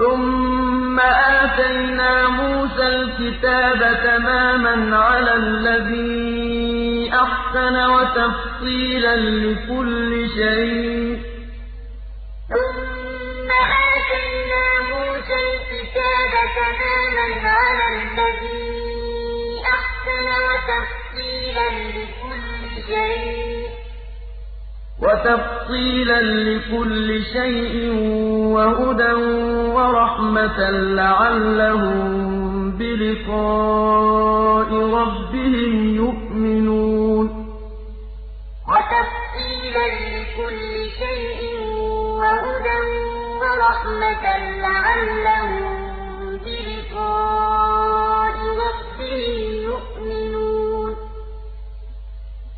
ثُمَّ آتَيْنَا مُوسَى الْكِتَابَ تَمَامًا عَلَى الَّذِي أَحْسَنَ وَتَفْصِيلًا لِّكُلِّ شَيْءٍ ۚ. أَحْسَنَ وَتَفْصِيلًا لِّكُلِّ شَيْءٍ. وَتَفْصِيلًا لِّكُلِّ شَيْءٍ وَهُدًى وَرَحْمَةً لَّعَلَّهُم بِلِقَاءِ رَبِّهِمْ يُؤْمِنُونَ. وَتَفْصِيلًا لِّكُلِّ شَيْءٍ وَهُدًى وَرَحْمَةً لَّعَلَّهُم بِلِقَاءِ رَبِّهِمْ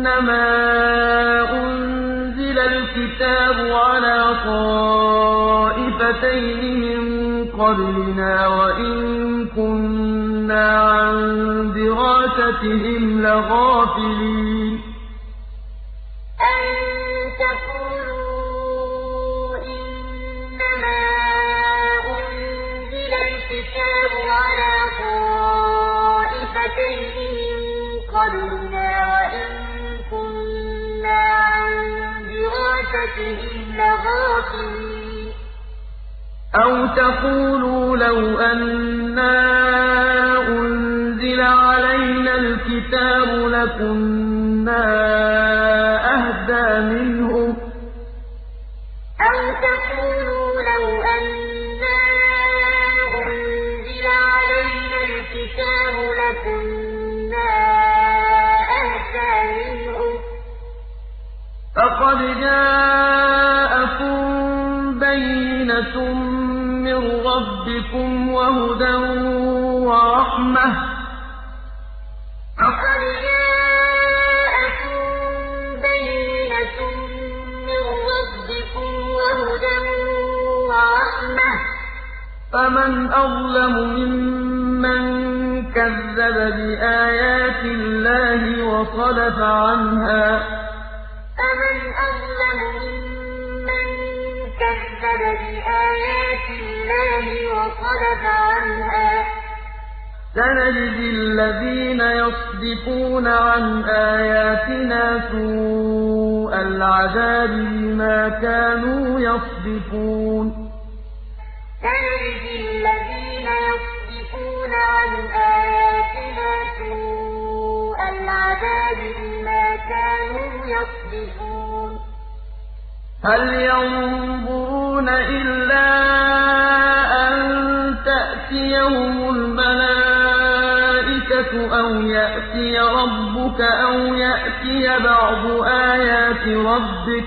إِنَّمَا الْكِتَابُ عَلَىٰ طَائِفَتَيْنِ مِن قَبْلِنَا وَإِن كُنَّا عَن دِرَاسَتِهِمْ لَغَافِلِينَ أَن تَقُولُوا إِنَّمَا أُنزِلَ الْكِتَابُ عَلَىٰ طَائِفَتَيْنِ مِن قَبْلِنَا أَوْ تَقُولُوا لَوْ أَنَّا أُنزِلَ عَلَيْنَا الْكِتَابُ لَكُنَّا أَهْدَىٰ مِنْهُمْ ۚ فَقَدْ جَاءَكُم بَيِّنَةٌ مِّن رَّبِّكُمْ وَهُدًى وَرَحْمَةٌ ۚ فَمَنْ أَظْلَمُ مِمَّن كَذَّبَ بِآيَاتِ اللَّهِ وَصَدَفَ عَنْهَا ۗ فَمَنْ أَظْلَمُ مِمَّن كَذَّبَ بِآيَاتِ اللَّهِ وَصَدَفَ عَنْهَا ۗ. سَنَجْزِي الَّذِينَ يَصْدِفُونَ عَنْ آيَاتِنَا سُوءَ الْعَذَابِ بِمَا كَانُوا يَصْدِفُونَ. سَنَجْزِي الَّذِينَ يَصْدِفُونَ عَنْ آيَاتِنَا سُوءَ الْعَذَابِ بِمَا كَانُوا يَصْدِفُونَ هَلْ يَنظُرُونَ إِلَّا أَن تَأْتِيَهُمُ الْمَلَائِكَةُ أَوْ يَأْتِيَ رَبُّكَ أَوْ يَأْتِيَ بَعْضُ آيَاتِ رَبِّكَ ۗ؟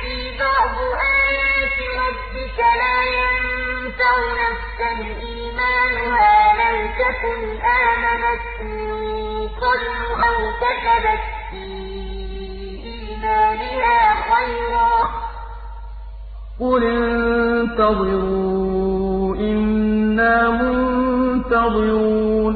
بَعْضُ آيَاتِ رَبِّكَ لَا يَنفَعُ آمَنَتْ أَوْ فِي إِيمَانِهَا قُلِ انتَظِرُوا إِنَّا مُنتَظِرُونَ.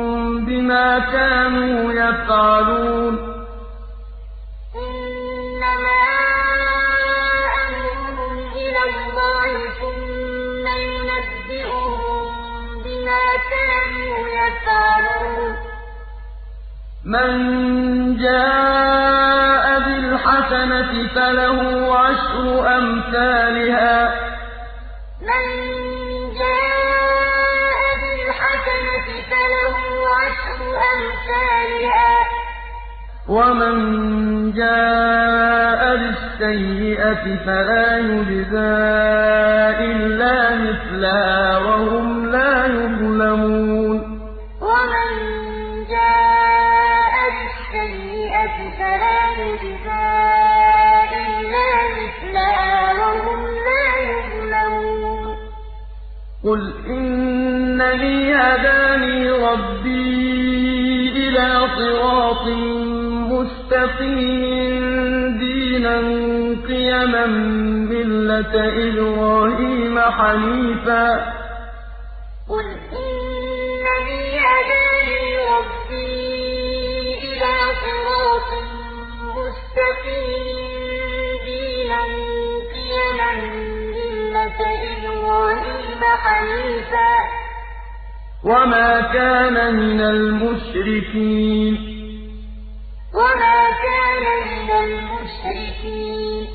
بِمَا كَانُوا يَفْعَلُونَ. إِنَّمَا اللَّهِ ثُمَّ يُنَبِّئُهُم بِمَا كَانُوا يَفْعَلُونَ. مَن جَاءَ بِالْحَسَنَةِ فَلَهُ عَشْرُ أَمْثَالِهَا ۖ. وَمَن جَاءَ بِالسَّيِّئَةِ فَلَا يُجْزَىٰ إِلَّا مِثْلَهَا وَهُمْ لَا يُظْلَمُونَ. وَمَن جَاءَ بِالسَّيِّئَةِ فَلَا يُجْزَىٰ إِلَّا مِثْلَهَا وَهُمْ لَا يُظْلَمُونَ. قُلْ إِنَّنِي هَدَانِي رَبِّي صِرَاطٍ مُّسْتَقِيمٍ دِينًا قِيَمًا مِّلَّةَ إِبْرَاهِيمَ حَنِيفًا ۖ. قُلْ إِنَّنِي هَدَانِي رَبِّي إِلَىٰ صِرَاطٍ مُّسْتَقِيمٍ دِينًا قِيَمًا مِّلَّةَ إِبْرَاهِيمَ حَنِيفًا ۖ. وَمَا كَانَ مِنَ الْمُشْرِكِينَ وَمَا كَانَ مِنَ الْمُشْرِكِينَ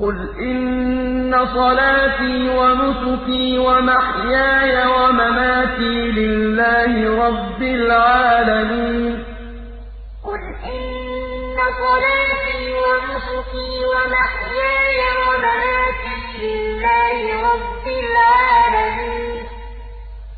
قُلْ إِنَّ صَلَاتِي وَنُسُكِي وَمَحْيَايَ وَمَمَاتِي لِلَّهِ رَبِّ الْعَالَمِينَ قُلْ إِنَّ صَلَاتِي وَنُسُكِي وَمَحْيَايَ وَمَمَاتِي لِلَّهِ رَبِّ الْعَالَمِينَ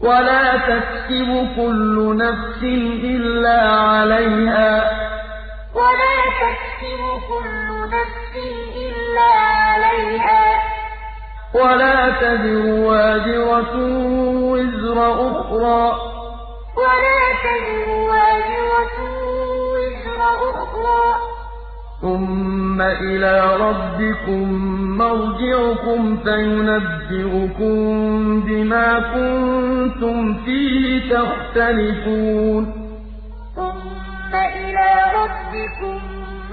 وَلَا تَكْسِبُ كُلُّ نَفْسٍ إِلَّا عَلَيْهَا ۚ. وَلَا تَكْسِبُ كُلُّ نَفْسٍ إِلَّا عَلَيْهَا ۚ. وَلَا تَزِرُ وَازِرَةٌ وِزْرَ أُخْرَىٰ ۚ. وَلَا تَزِرُ وَازِرَةٌ وِزْرَ أُخْرَىٰ ۚ. ثُمَّ إِلَىٰ رَبِّكُم مَّرْجِعُكُمْ فَيُنَبِّئُكُم بِمَا كُنتُمْ فِيهِ تَخْتَلِفُونَ ثُمَّ إِلَىٰ رَبِّكُم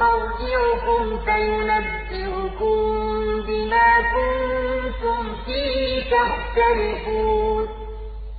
مَّرْجِعُكُمْ فَيُنَبِّئُكُم بِمَا كُنتُمْ فِيهِ تَخْتَلِفُونَ